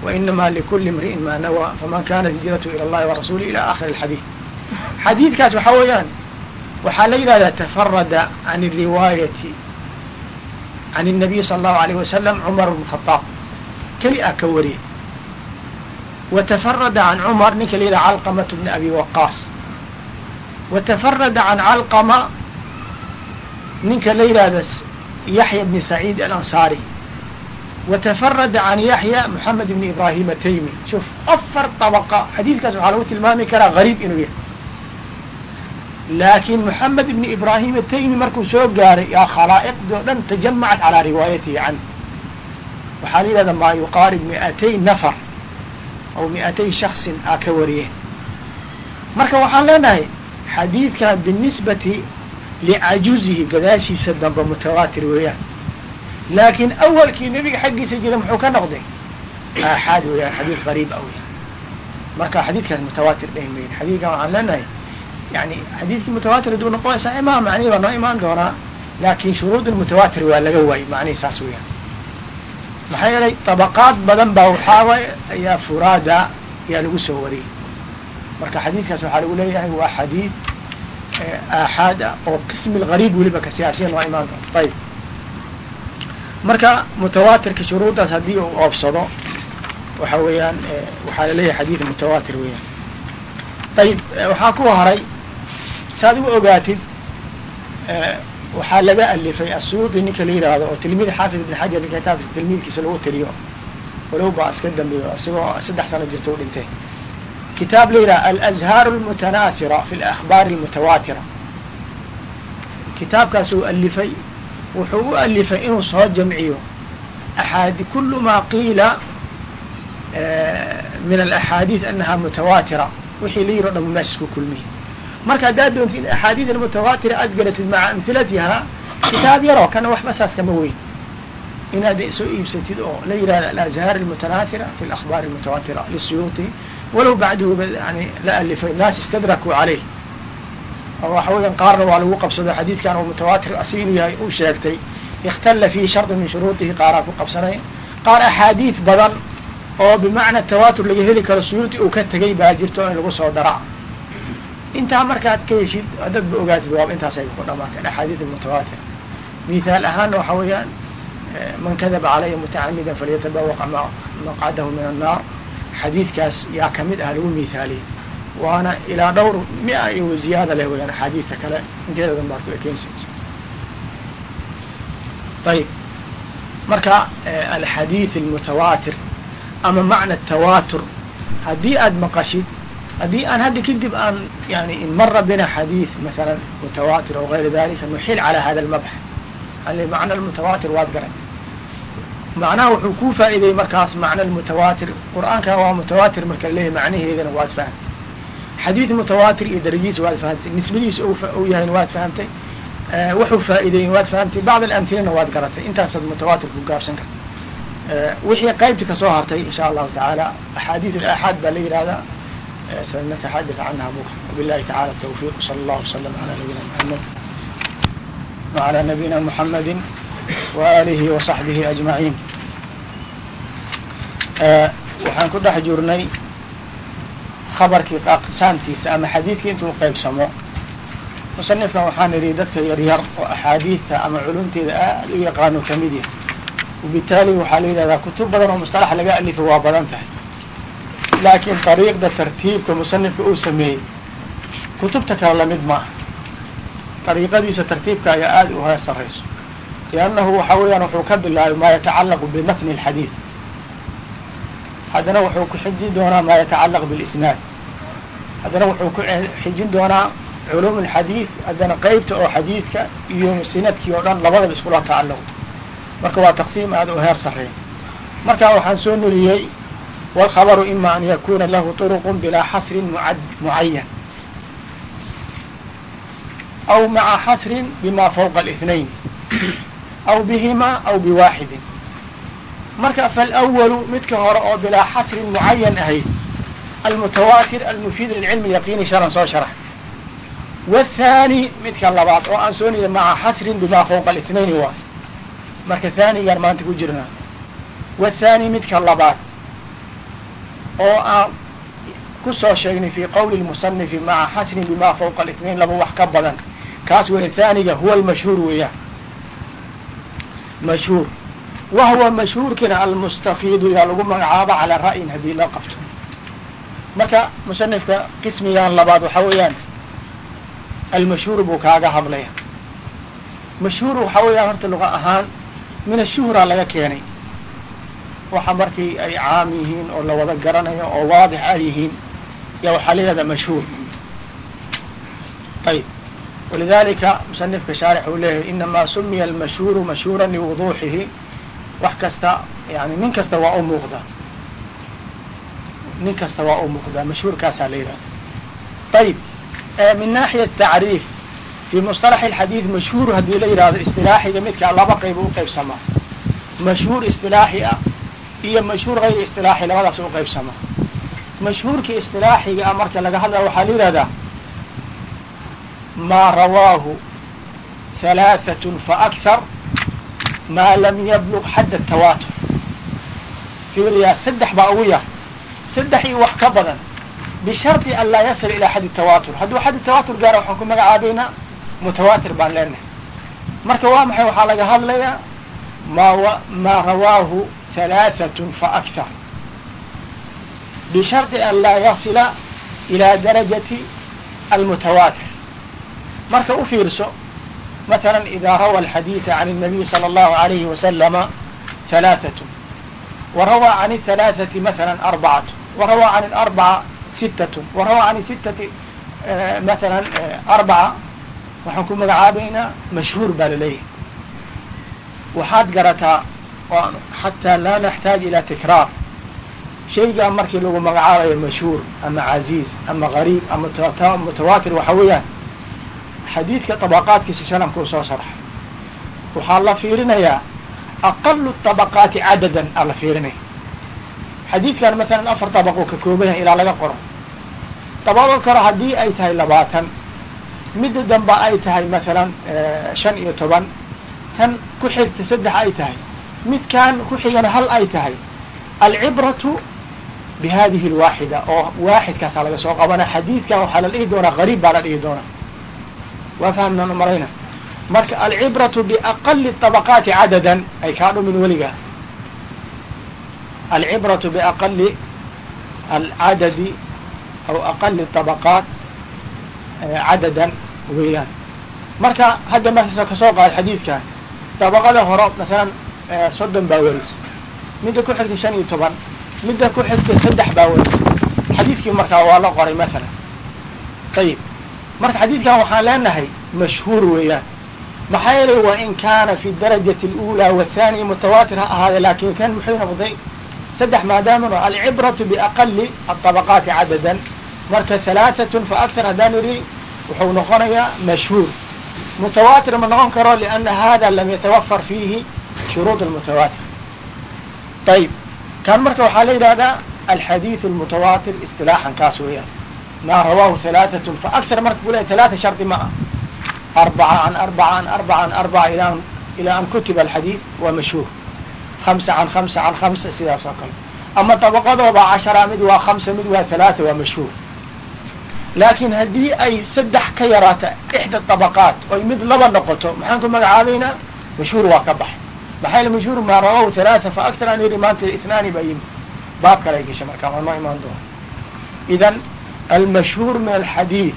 wainama likuli imri'in ma nawaa faman kanat hijratu ila اllahi warasuli ila akhiri اlxadiid xadiidkaas waxaa weeyaan waxaa la yidhahdaa tafarada can riwaayati can الnabiy sala allahu alayh wasalam cumar bn khadaab keli a ka wariyay watafarada can cumar ninka la yidhaha calqamat bni abi waqaas watafarada can calqama ninka la yidhahda yaxya bni saciid alansaari watafarada can yaxya moxamed bni ibrahim ataymi shuf afar طabaqa xadiidkaas waxaa lagu tilmaami karaa gariib inuu yahay laakin moxamed ibni ibrahim ataymi markuu soo gaaray yaa khalaa'iqdoo dhan tajamacat calaa riwaayatihi canh waxaa la yidhahda maa yuqaarib mi'atay nafar aw mi'atay shaksin aa ka wariyeen marka waxaan leenahay xadiidkan binisbati licajuzihi gadaashiisa dambe mutawaatir weeyaan laakiin awalkii nebiga xaggiisa jira muxuu ka noqday aaxaad weeyaan xadiid gariib a weeyaan marka xadiidkaas mutawaatir dhayn mayn xadiidkan waxaan leenahay yani xadiidkii mutawaatir hadduu noqonay saxi maha macnihi baa noo imaan doonaa laakin shuruud mutawaatir waa laga waayey macnihi saas weeyaan maxaa yeelay طabaqaad badan baa waxaaway ayaa furaada ayaa lagu soo wariyey marka xadiidkaas waxaa lagu leeyahay waa xadiid aaxaad ah oo qismi lgariib weliba ka siyaasiyan noo imaan doona ayib marka mutawaatirka shuruuddaas haddii uu oobsado waxa weeyaan waxaa la leeyahay xadiid mutawaatir weeyaan. Ayib waxaa ku haray saad u ogaatid waxaa laga alifay asuyuudi ninka la yidhaahdo oo tilmiid xaafid ibn xajar ninka kitaabkiisa tilmiidkiisa lagu tiriyo. Walow baa iska dambeeyo isagoo saddex sano jirta u dhintay. Kitaab la yidhaha alazhaaru almutanaahira fi alakhbaari almutawaatira kitaabkaas uu alifay wuxuu u alifay inuu soo jamciyo. Axaadi kulu ma qiila min alaxaadiid anaha mutawaatira. Wixii la yidhi o dhan mees isku kulmiye marka haddaad doontid in axaadiid almutawaatira aad garatid maca amhilatiha kitaab yaroo kana waxba saas kama weyn. Inaad soo iibsatid oo la yihahdo alazhaar almutanaahira fi alakhbaar almutawaatira lisuyuuti walow bacduhu yani la alifay naas istadrakuu caleyh oo waxa weeyaan qaarna waa lagu qabsado xadiidkan oo mutawaatir asi inuu yahay uu sheegtay. Ikhtala fiihi shardi min shuruudihi qaaraa ku qabsanaya qaar axaadiid badan oo bimacna tawaatur laga heli karo suyuuti uu ka tegay baa jirto in lagu soo dara intaa markaad ka heshid haddaad ba ogaatid waaba intaasay ku dhamaatay axaadiid almutawaatir mithaal ahaanna waxa weeyaan man kadaba calaya mutacamidan falyatabawaqa maqcadahu min annaar xadiidkaas yaa ka mid ah lagu mithaaliyey waana ilaa dhowr mia iyo ziyaada leh weyaan axaadiidta kale inteeda dan baad ku ekeensanaysa ayib marka alxadiid almutawaatir ama macna tawaatur haddii aad maqashid haddii aan hadda kadib aan yani in mara bina xadiid masalan mutawaatir aw gayra dalika nuxil calى hada almabxath ali macna almutawaatir waad garan macnaha wuxuu kuu faa'iideeyey markaas macna almutawaatir qur'aanka waa mutawaatir marka laleeyahy macnaheedana waad fahamtay xadiid mutawaatir iyo darajiisa waad fahamtay nisbadiisa u yahayna waad fahamtay wuxuu faa'iideeyen waad fahamtay bacd alamhilana waad garatay intaasaad mutawaatir ku gaabsan karta wixii qaybta ka soo hartay insha allahu tacaala axaadiid alaxaad baa la yihahdaa sanataxadaf canha bukra wabillahi tacala tawfiq sala allahu wasalam ala nabiyina muxamed wala nabiyina muxamedi waalihi wasaxbihi ajmaciin waxaan ku dhex jirnay khabarkii aqsaamtiisa ama xadiidkii intuu qaybsamo musanifkan waxaan idhi dadka yaryar oo axaadiidta ama culumteeda aad u yaqaano ka mid yahay. Wabitaali waxaa la yidhahdaa kutub badan oo mustalax laga alifo waa badan tahay. Laakiin dariiqda tartiibka musanifka uu sameeyey kutubta kale la mid ma ah dariiqadiisa tartiibka ayaa aada u hee sarayso liannahu waxa weeyaan wuxuu ka bilaabay maa yatacallaqu bimatni alxadiid haddana wuxuu ku xijin doonaa maa yatacallaq bilisnaad haddana wuxuu ku xijin doonaa culum alxadiid haddana qeybta oo xadiidka iyo sinadkii oo dhan labadaba iskula tacallaqo marka waa taqsiim aada u heer sarreeya marka waxaan soo nuriyey wاlkhabru ima an yakuna lahu طرq bilaa xasri mucayan aw maca xasri bima fوqa الاثnayn aw bihima aw biwaxidi marka falwalu midka hore oo bilaa xasrin mucayan ahayd almutawaatir almufiid lilcilmi yaqiini shalan soo sharax. Wathani midka labaad oo aan soonaya maca xasrin bimaa fawqa alithnayn waay marka thanigaan maanta ku jirnaa wathani midka labaad oo aan ku soo sheegnay fi qawli lmusanifi maca xasrin bimaa fawqa alithnayn laba wax ka badan. Kaas weya thaniga huwa almashhuur weeyaan. Mashhuur wa huwa mashhuurkina almustafiidu yaa lagu magacaabo calaa ra'yin haddii la qabto marka musanifka qismigan labaad waxa weeyaan almashhuur buu kaaga hadlaya mashhuur waxa weeyaan horta luqa ahaan min ashuhra laga keenay waxa markii ay caam yihiin oo la wada garanayo oo waadix ay yihiin ya waxaa layihahdaa mashhuur ayb walidalika musanifka shaarix uu leeyahay inamaa sumiya almashhuuru mashhuura liwuduuxihi wax kasta yani nin kasta waa u muuqda. Nin kasta waa u muuqda mashhuurkaasaa la yidhahda ayib min naaxiya tacriif fi mustalax اlxadiid mashhuur haddii la yidhahdo isilaaxiga midka laba qayba uqaybsamaa mashhuur isilaaxi ah iyo mashhuur hayr isilaaxi labadaas uqaybsamaa mashhuurkii isilaaxiga ah marka laga hadlaya waxaa la yidhahdaa maa rawaahu halaaثat faakar maa lam yabluq xadd tawaatur fiiriyaa saddex baa ugu yar saddex iyo wax ka badan bishardi an laa yasil ilaa xaddi tawaatur hadduu xaddi tawaatur gaara waxaan ku magacaabaynaa mutawaatir baan leenahay marka waa maxay waxaa laga hadlayaa maa maa rawaahu halaahatun faakthar bishardi an laa yasila ilaa darajati almutawaatir marka u fiirso مثلا إذا روى الحديث عن النبي صلى الله عليه وسلم ثلاثة وروى عن الثلاثة مثلا أربعة وروى عن الأربعة ستة وروى عن الستة مثلا أربعة waxaan ku magacaabaynaa mashhuur baa laleeyahay waxaad garataa xataa laa naxtaaj ilaa tikraar shaygaa markii lagu magacaabayo mashhuur ama caziiz ama gariib ama mutawaatir waxa weeyaan xadiidka طabaqaadkiisa shalamkuu soo sharxay waxaa la fiirinayaa aqalu طabaqaati cadadan aa la fiirinaya xadiidkan masalan afar طabaquu ka kooban yahay ilaa laga qoro dabaqo kale haddii ay tahay labaatan midda damba ay tahay masalan shan iyo toban tan ku xigta saddex ay tahay midkan ku xigana hal ay tahay alcibratu bi hadihi اlwaaxida oo waaxidkaasaa laga soo qabana xadiidkan waxaa la dhihi doonaa gariib baa la dhihi doonaa waa fahamnaan u malayna marka alcibratu biaqali طabaqaati cadadan ay kaa dhumin weligaa alcibratu biaqali alcadadi aw aqali طabaqaat cadadan weeyaan. Marka hadda markasa ka soo qaad xadiidkan dabaqada hore masalan soddon baa werisay midda ku xigta shan iyo toban midda ku xigta saddex baa werisay xadiidkii markaa waa la qoray masalan ayib marka xadiidkan waxaan leenahay mashhuur weeyaan maxaa yeelay wa in kaana fi darajati اlأulى wathaniya mutawaatir ha ahaade lakin kan muxuu noqday saddex maadaama alcibratu biaqali aطabaqaati cadadan marka halaaثat faakar haddaan iri wuxuu noqonayaa mashhuur mutawaatir ma noqon karo lianna hada lam yatawafar fiihi shuruud اlmutawaatir ayib kan marka waxaa la yidhahdaa alxadiiث اlmutawaatir istilaaxan kaas weeyaan maa rawaahu halaaثat faakar marka ku lehay halaata shardi ma ah arbaca an arbaca an arbaca an arbaca ila ilaa an kutiba alxadiid waa mashhuur hamsa can hamsa can hamsa sidaas kale ama dabaqadooda cashara mid waa hamsa mid waa halaata waa mashhuur laakiin haddii ay saddex ka yaraata ixda dabaqaat oy mid laba noqoto maxaan ku magacaabaynaa mashhuur waa ka baxay maxaa mashhuur maa rawahu halaata fa aktar aan yidhi maanta itnaani baa yimid baab kale ay gashay markaa waa imaan doona idan almashhuur min alxadiid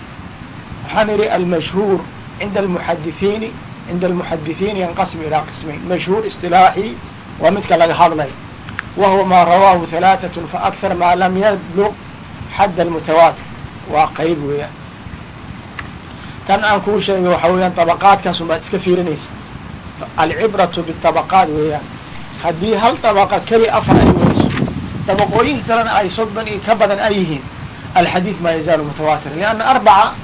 waxaan idhi almashhuur cinda almuxadithiini cinda almuxadithiini yanqasim ilaa qismayn mashhuur istilaaxi waa midka laga hadlay wa huwa maa rawaahu halaaثat faakar maa lam yabluq xadd almutawaatir waa qayb weeyaan tan aan kuu sheegay waxa weeyaan طabaqaadkaas un baad iska fiirinaysa alcibratu biطabaqaat weeyaan haddii hal طabaqa keli afar ay weriso dabaqooyinka kalena ay soddon iyo ka badan ay yihiin alxadiid maa yazaalu mutawaatir lianna arbaca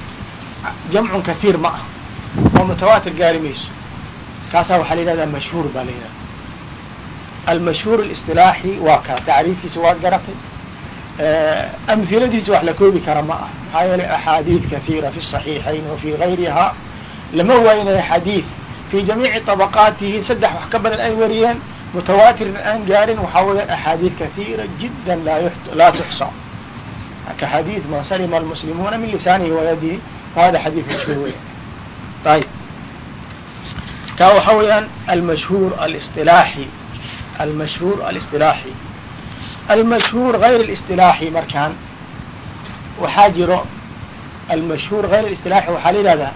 jamcun kathiir ma ah oo mutawaatir gaari mayso kaasaa waxaa la yidhahdaa mashhuur baa la yidhahda almashhuur اlistilaaxi waa kaa tacriifkiisa waad garatay amhiladiisa wax la koobi kara ma ah maxaa yeelay axaadiid kahiira fi الصaxiixayn wa fi gayriha lama waaynayo xadiid fi jamiici طabaqaatihi saddex wax ka badan ay wariyeen mutawaatirin aan gaarin waxaa weeyaan axaadiid kahiira jida laa tuxsa ka xadiid man salima almuslimuuna min lisaanihi wayadihi hada xadiid mashhuur weya ayb ka waxa weeyaan almashhuur alisilaaxi almashhuur alisilaaxi almashhuur gayr اlistilaaxi markaan waxaa jiro almashhuur gayr اlistilaaxi waxaa la yihahdaa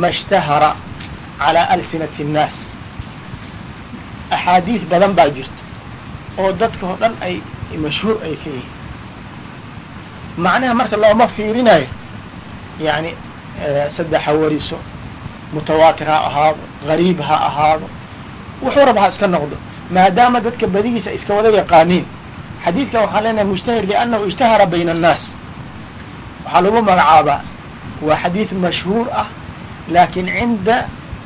ma اshtahara calى alsinati الnaas axaadiid badan baa jirto oo dadka oo dhan ay mashhuur ay ka yihiin macnaha marka looma fiirinayo. Yani saddex ha wariso mutawaatir ha ahaado gariib ha ahaado wuxuu raba ha iska noqdo. Maadaama dadka badigiisa iska wada yaqaaniin. Xadiidkan waxaan leenahay mushtahir liannahu ishtahara bayna annaas. Waxaa lagu magacaabaa waa xadiid mashhuur ah laakin cinda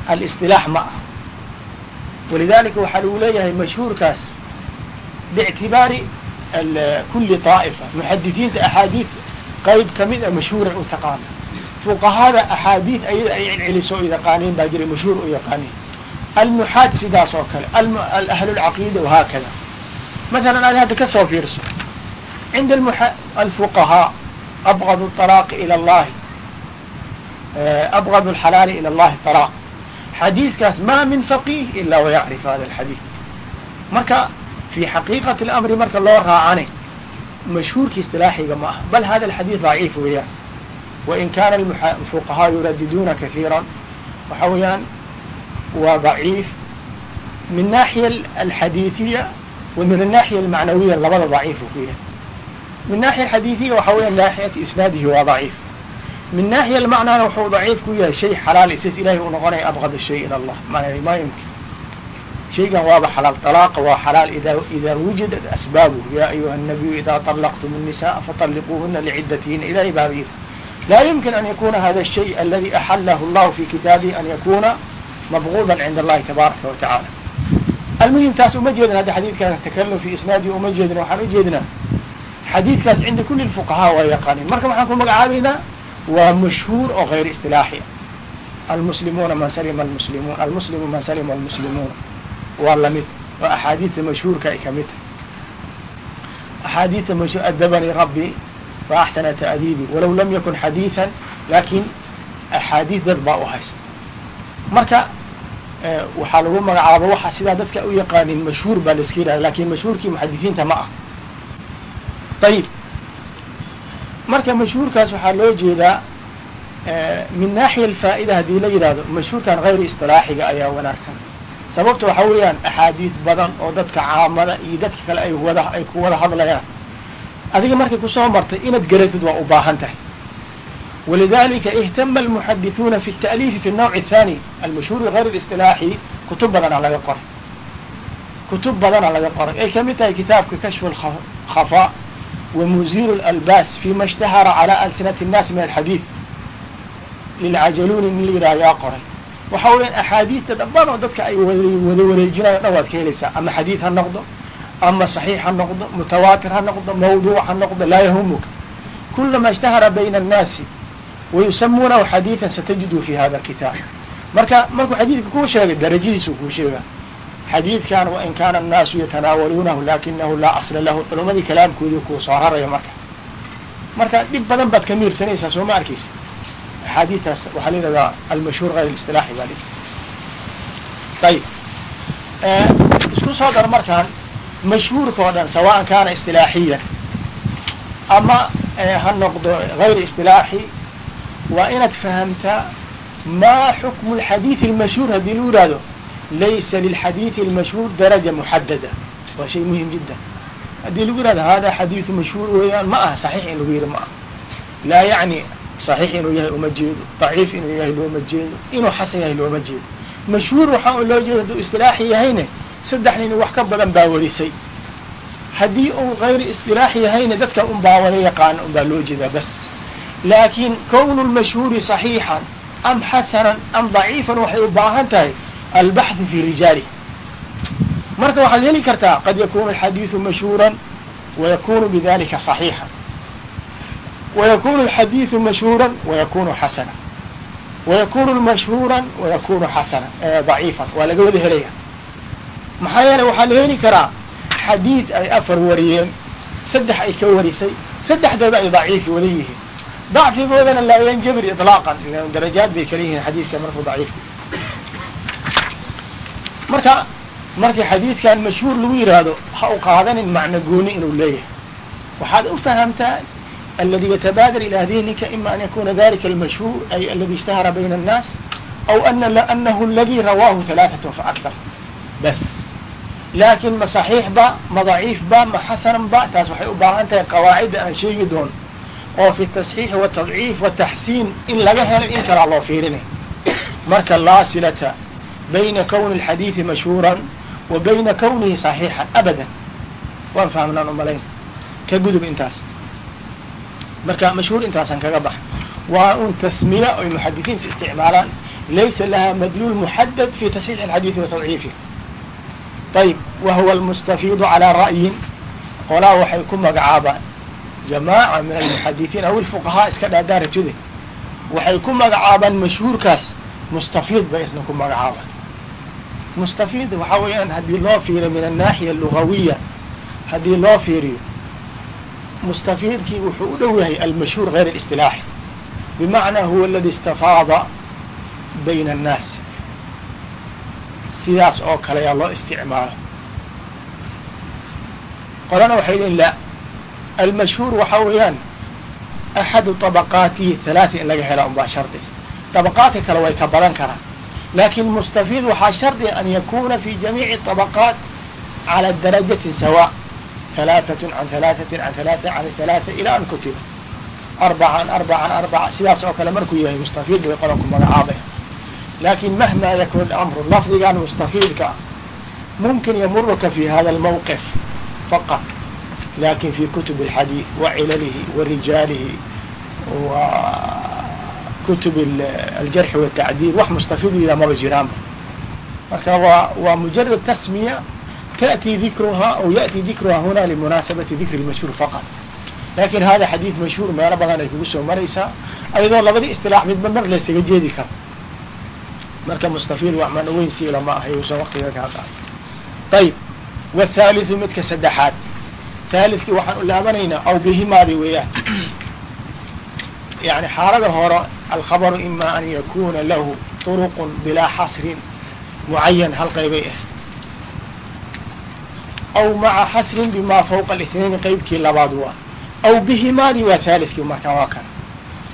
alistilaax ma ah walidalika waxaa lagu leeyahay mashhuurkaas biictibaari kuli طaa'ifa muxadisiinta axaadiid qayb kamid a mashhuuray u taqaana fuqahada axaadiid ayada ay celceliso o yaqaaniin baa jiray mashhuur u yaqaaniin alnuxaad sidaas oo kale ahlu lcaqiida wahaakada masalan aad hadda ka soo fiirso cinda alfuqahaa abgad طalaaqi ilى اllahi abgad اlxalaali ilى اllahi طalaaq xadiidkaas ma min faqih ila wayacrif hada alxadiid marka fi xaqiiqati اlamri marka loo raacane mashhuurki istilaaxiga ma aha bal hada alxadiid daciif weeyaan wain kana fuqahaa yuradiduna kahiira waxa weeyaan waa daciif min naaxiya alxadiiثiya wa min الnaaxiya almacnawiya labada daciif u ku yahay min naaxiya alxadiiثiya waxa weya naaxiyati isnaadihi waa daciif min naaxiya almacnaana wuxuu daciif ku yahay shay xalaal isaas ilahay uu noqonaya abqad shay ilى allah ma yumkin shaygan waaba xalaal طalaaqa waa xalaal ida wujidat asbaabuh ya ayuha الnabiyu ida طalaqtum الnisaءa faطalliquuhuna lcidatihina ilahay baa yiri laa yumkin an yakuna hada الshay aladi axalahu اllahu fi kitaabihi an yakuna mabguda cinda allahi tabaaraka wa tacaala almuhim taas uma jeedin hadda xadiidkan takalum fi isnaadihi uma jeedin waxaan ujeedinaa xadiidkaas cinda kuli fuqahaa waa yaqaanin marka waxaan ku magacaabaynaa waa mashhuur oo gayr istilaaxi almuslimuuna man salima almuslimuun almuslimu man salima almuslimuuna waa la mid waa axaadiidta mashhuurka ay ka mid tahay. Axaadiidta mashhuur adabanii rabbi wa axsana ta'diibi walow lam yakun xadiiثan laakiin axaadiid dad baa u haysta marka waxaa lagu magacaaba waxa sidaa dadka u yaqaanin mashhuur baa la iska yidhahda laakiin mashhuurkii muxadisiinta ma ah ayib marka mashhuurkaas waxaa loo jeedaa min naaxiya alfaa'ida haddii la yidhahdo mashhuurkan hayri istilaaxiga ayaa wanaagsan sababta waxaa weeyaan axaadiid badan oo dadka caamada iyo dadka kale ay wada ay ku wada hadlayaan adiga markay kusoo martay inaad garatid waa u baahan tahay walidalika ihtama almuxadithuuna fi الta'liifi fi الnawc الthani almashhuur غayr اlistilaaxi kutub badana laga qoray kutub badana laga qoray ay kamid tahay kitaabka kashfu اkhafaa wa muziru اlalbas fima اshtahara calى alsinati الnaasi min alxadiid lilcajaluni in la yidhaha yaa qoray waxa weeyaan axaadiidta dhammaan oo dadka ay wada wareejinayo dhan waad ka helaysaa ama xadiid ha noqdo ama صaxiix ha noqdo mutawaatir ha noqdo mawduuc ha noqdo laa yahumuka kulama اshtahara bayna الnaasi wayusamuunahu xadiiثa satajidu fi hada الkitaab marka markuu xadiidka kuu sheegay darajadiisu kuu sheega xadiidkan wain kaana الnaasu yatanaawaluunahu lakinahu laa asla lahu culamadii kalaamkoodii kuu soo raraya marka marka dhib badan baad ka miirsanaysaa soo ma arkeysa axaadiitaas waxaa la yidhahdaa almashhuur hayr اlistilaaxi baa lii ayib isku soo dar markaan mashhuurka oo dhan sawaan kaana istilaaxiyan ama ha noqdo hayr istilaaxi waa inaad fahamtaa maa xukmu اlxadiiث اlmashhuur haddii lagu yihahdo laysa lilxadiiثi اlmashhuur daraja muxadada waa shay muhim jiddan haddii lagu yihahdo hada xadiiثu mashhuur weeyaan ma aha صaxiix in lagu yihi ma aha laa yacni صaxiix inuu yahay uma jeedo daciif inuu yahay looma jeedo inuu xasan yahay looma jeedo mashhuur waxaa loo jeedo hadduu istilaaxi yahayne saddex nin wax ka badan baa warisay haddii uu hayr istilaaxi yahayna dadka un baa wada yaqaana un baa loo jeedaa bas laakin kownu lmashhuuri صaxiixan am xasanan am daciifan waxay u baahan tahay albaxthu fi rijaalih marka waxaad heli kartaa qad yakunu alxadiiثu mashhuura wayakunu bidalika صaxiixan wayakunu alxadiiثu mashhuura wayakunu xasana wayakunu mashhuura wayakunu xasana daciifan waa laga wada helaya maxaa yeeley waxaa la heli karaa xadiid ay afar wariyeen saddex ay ka warisay saddexdooda ay daciifi wada yihiin dacfigoodana laa yanjabir iطlaaqan darajaad bay kala yihiin xadiidka markuu daciif marka markii xadiidkan mashhuur lagu yidhaahdo ha u qaadanin macno gooni inuu leeyahay waxaad u fahamtaa aladi yatabaadar ilaa dihnika ima an yakuna dalika almashhuur ay aladi ishtahara bayna الnaas aw anahu aladi rawaahu halaaثat faakthar bas laakin ma صaxiix ba ma daciif ba ma xasanan ba taas waxay u baahan tahay qawaacidda aan sheegi doono oo fi التصxiix والتضciif والtaxsiin in laga helo in kalaa loo fiirinay marka laa silata bayna kowni الxadiiثi mashhuura wa bayna kownihi صaxiixan abada waan fahmnaan umalayn ka gudub intaas marka mashhuur intaasaan kaga baxa waa un tasmiya oy muxadisiinta isticmaalaan laysa laha madluul muxadad fi tasxiix الxadiiثi wa tadciifi ayb wa huwa almustafiidu calىa ra'yin qolaa waxay ku magacaabaan jamaaca min almuxadisiin aw ilfuqahaa iska dhaadhaa rajade waxay ku magacaabaan mashhuurkaas mustafiid bay isna ku magacaabaan mustafiid waxaa weeyaan haddii loo fiiriyo min annaaxiya alugawiya haddii loo fiiriyo mustafiidkii wuxuu u dhow yahay almashhuur hayr اlistilaaxi bimacnaa huwa aladi istafaada bayna annaasi sidaas oo kale yaa loo isticmaalo qolana waxay lehin la almashhuur waxaa weeyaan axadu طabaqaatihi halaati in laga hela unbaa shardi طabaqaadka kale way ka badan karaan lakin mustafiid waxaa shardiga an yakuna fi jamiici طabaqaat calى darajati sawa halaatatun can halaahatin can halaata can halaata ilaa an kutiba arbaca an arbaca an arbaca sidaas oo kale markuu yahay mustafiid bay qolanku magacaabay laakin mahmaa yakun lamru lafdigan mustafiidka ah mumkin yamuruka fi hada almawqif faqat laakiin fi kutub اlxadiid wa cilalihi wa rijaalihi wa kutub aljarxi watacdiil wax mustafiid yida maba jiraanba marka waa waa mujarad tasmiya taأti dikruhaa aw yaأti dikruhaa huna limunaasabati dikri اlmashhuur faqط lakin hada xadiid mashhuur meelo badan ay kugu soo maraysaa ayadoo labadii isilaax midba mar laysaga jeedi karo marka mustafiid wax mana weyn siila ma ahay usan waktiga kaa qaada ayib wthaalitثu midka saddexaad thaalidkii waxaan u laabanaynaa aw bihimaadi weeyaan yani xaalada hore alkhabaru ima an yakuna lahu turuqun bilaa xasrin mucayan hal qaybay ah aw maca xasrin bimaa fawqa اlisnayn qeybkii labaad waa aw bihimaadi waa haalidkii markaan waa kana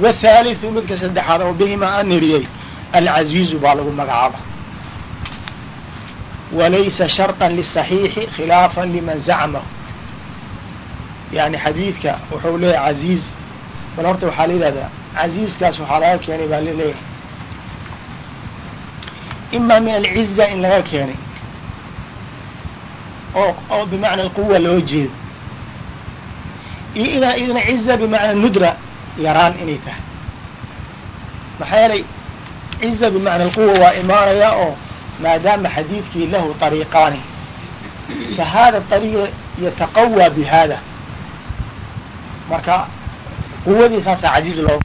wthaalidu midka saddexaad oo bihimaa aan eriyey alcaziizu baa lagu magacaaba walaysa sharطan lisaxiixi khilaafan liman zacmahu yani xadiidka wuxuu leeyahay caziiz bal horta waxaa la yidhahdaa caziizkaas waxaa laga keenay baa la leeyahay ima min alciza in laga keenay oo oo bimacna alquwa loo jeedo iyo idaa idna ciza bimacna nudra yaraan inay tahay maxaa yeelay ciza bimacna alquwa waa imaanaya oo maadaama xadiidkii lahu طariiqaani fa hada طariiq yataqawى bi hada marka quwadii saasaa caziiz loo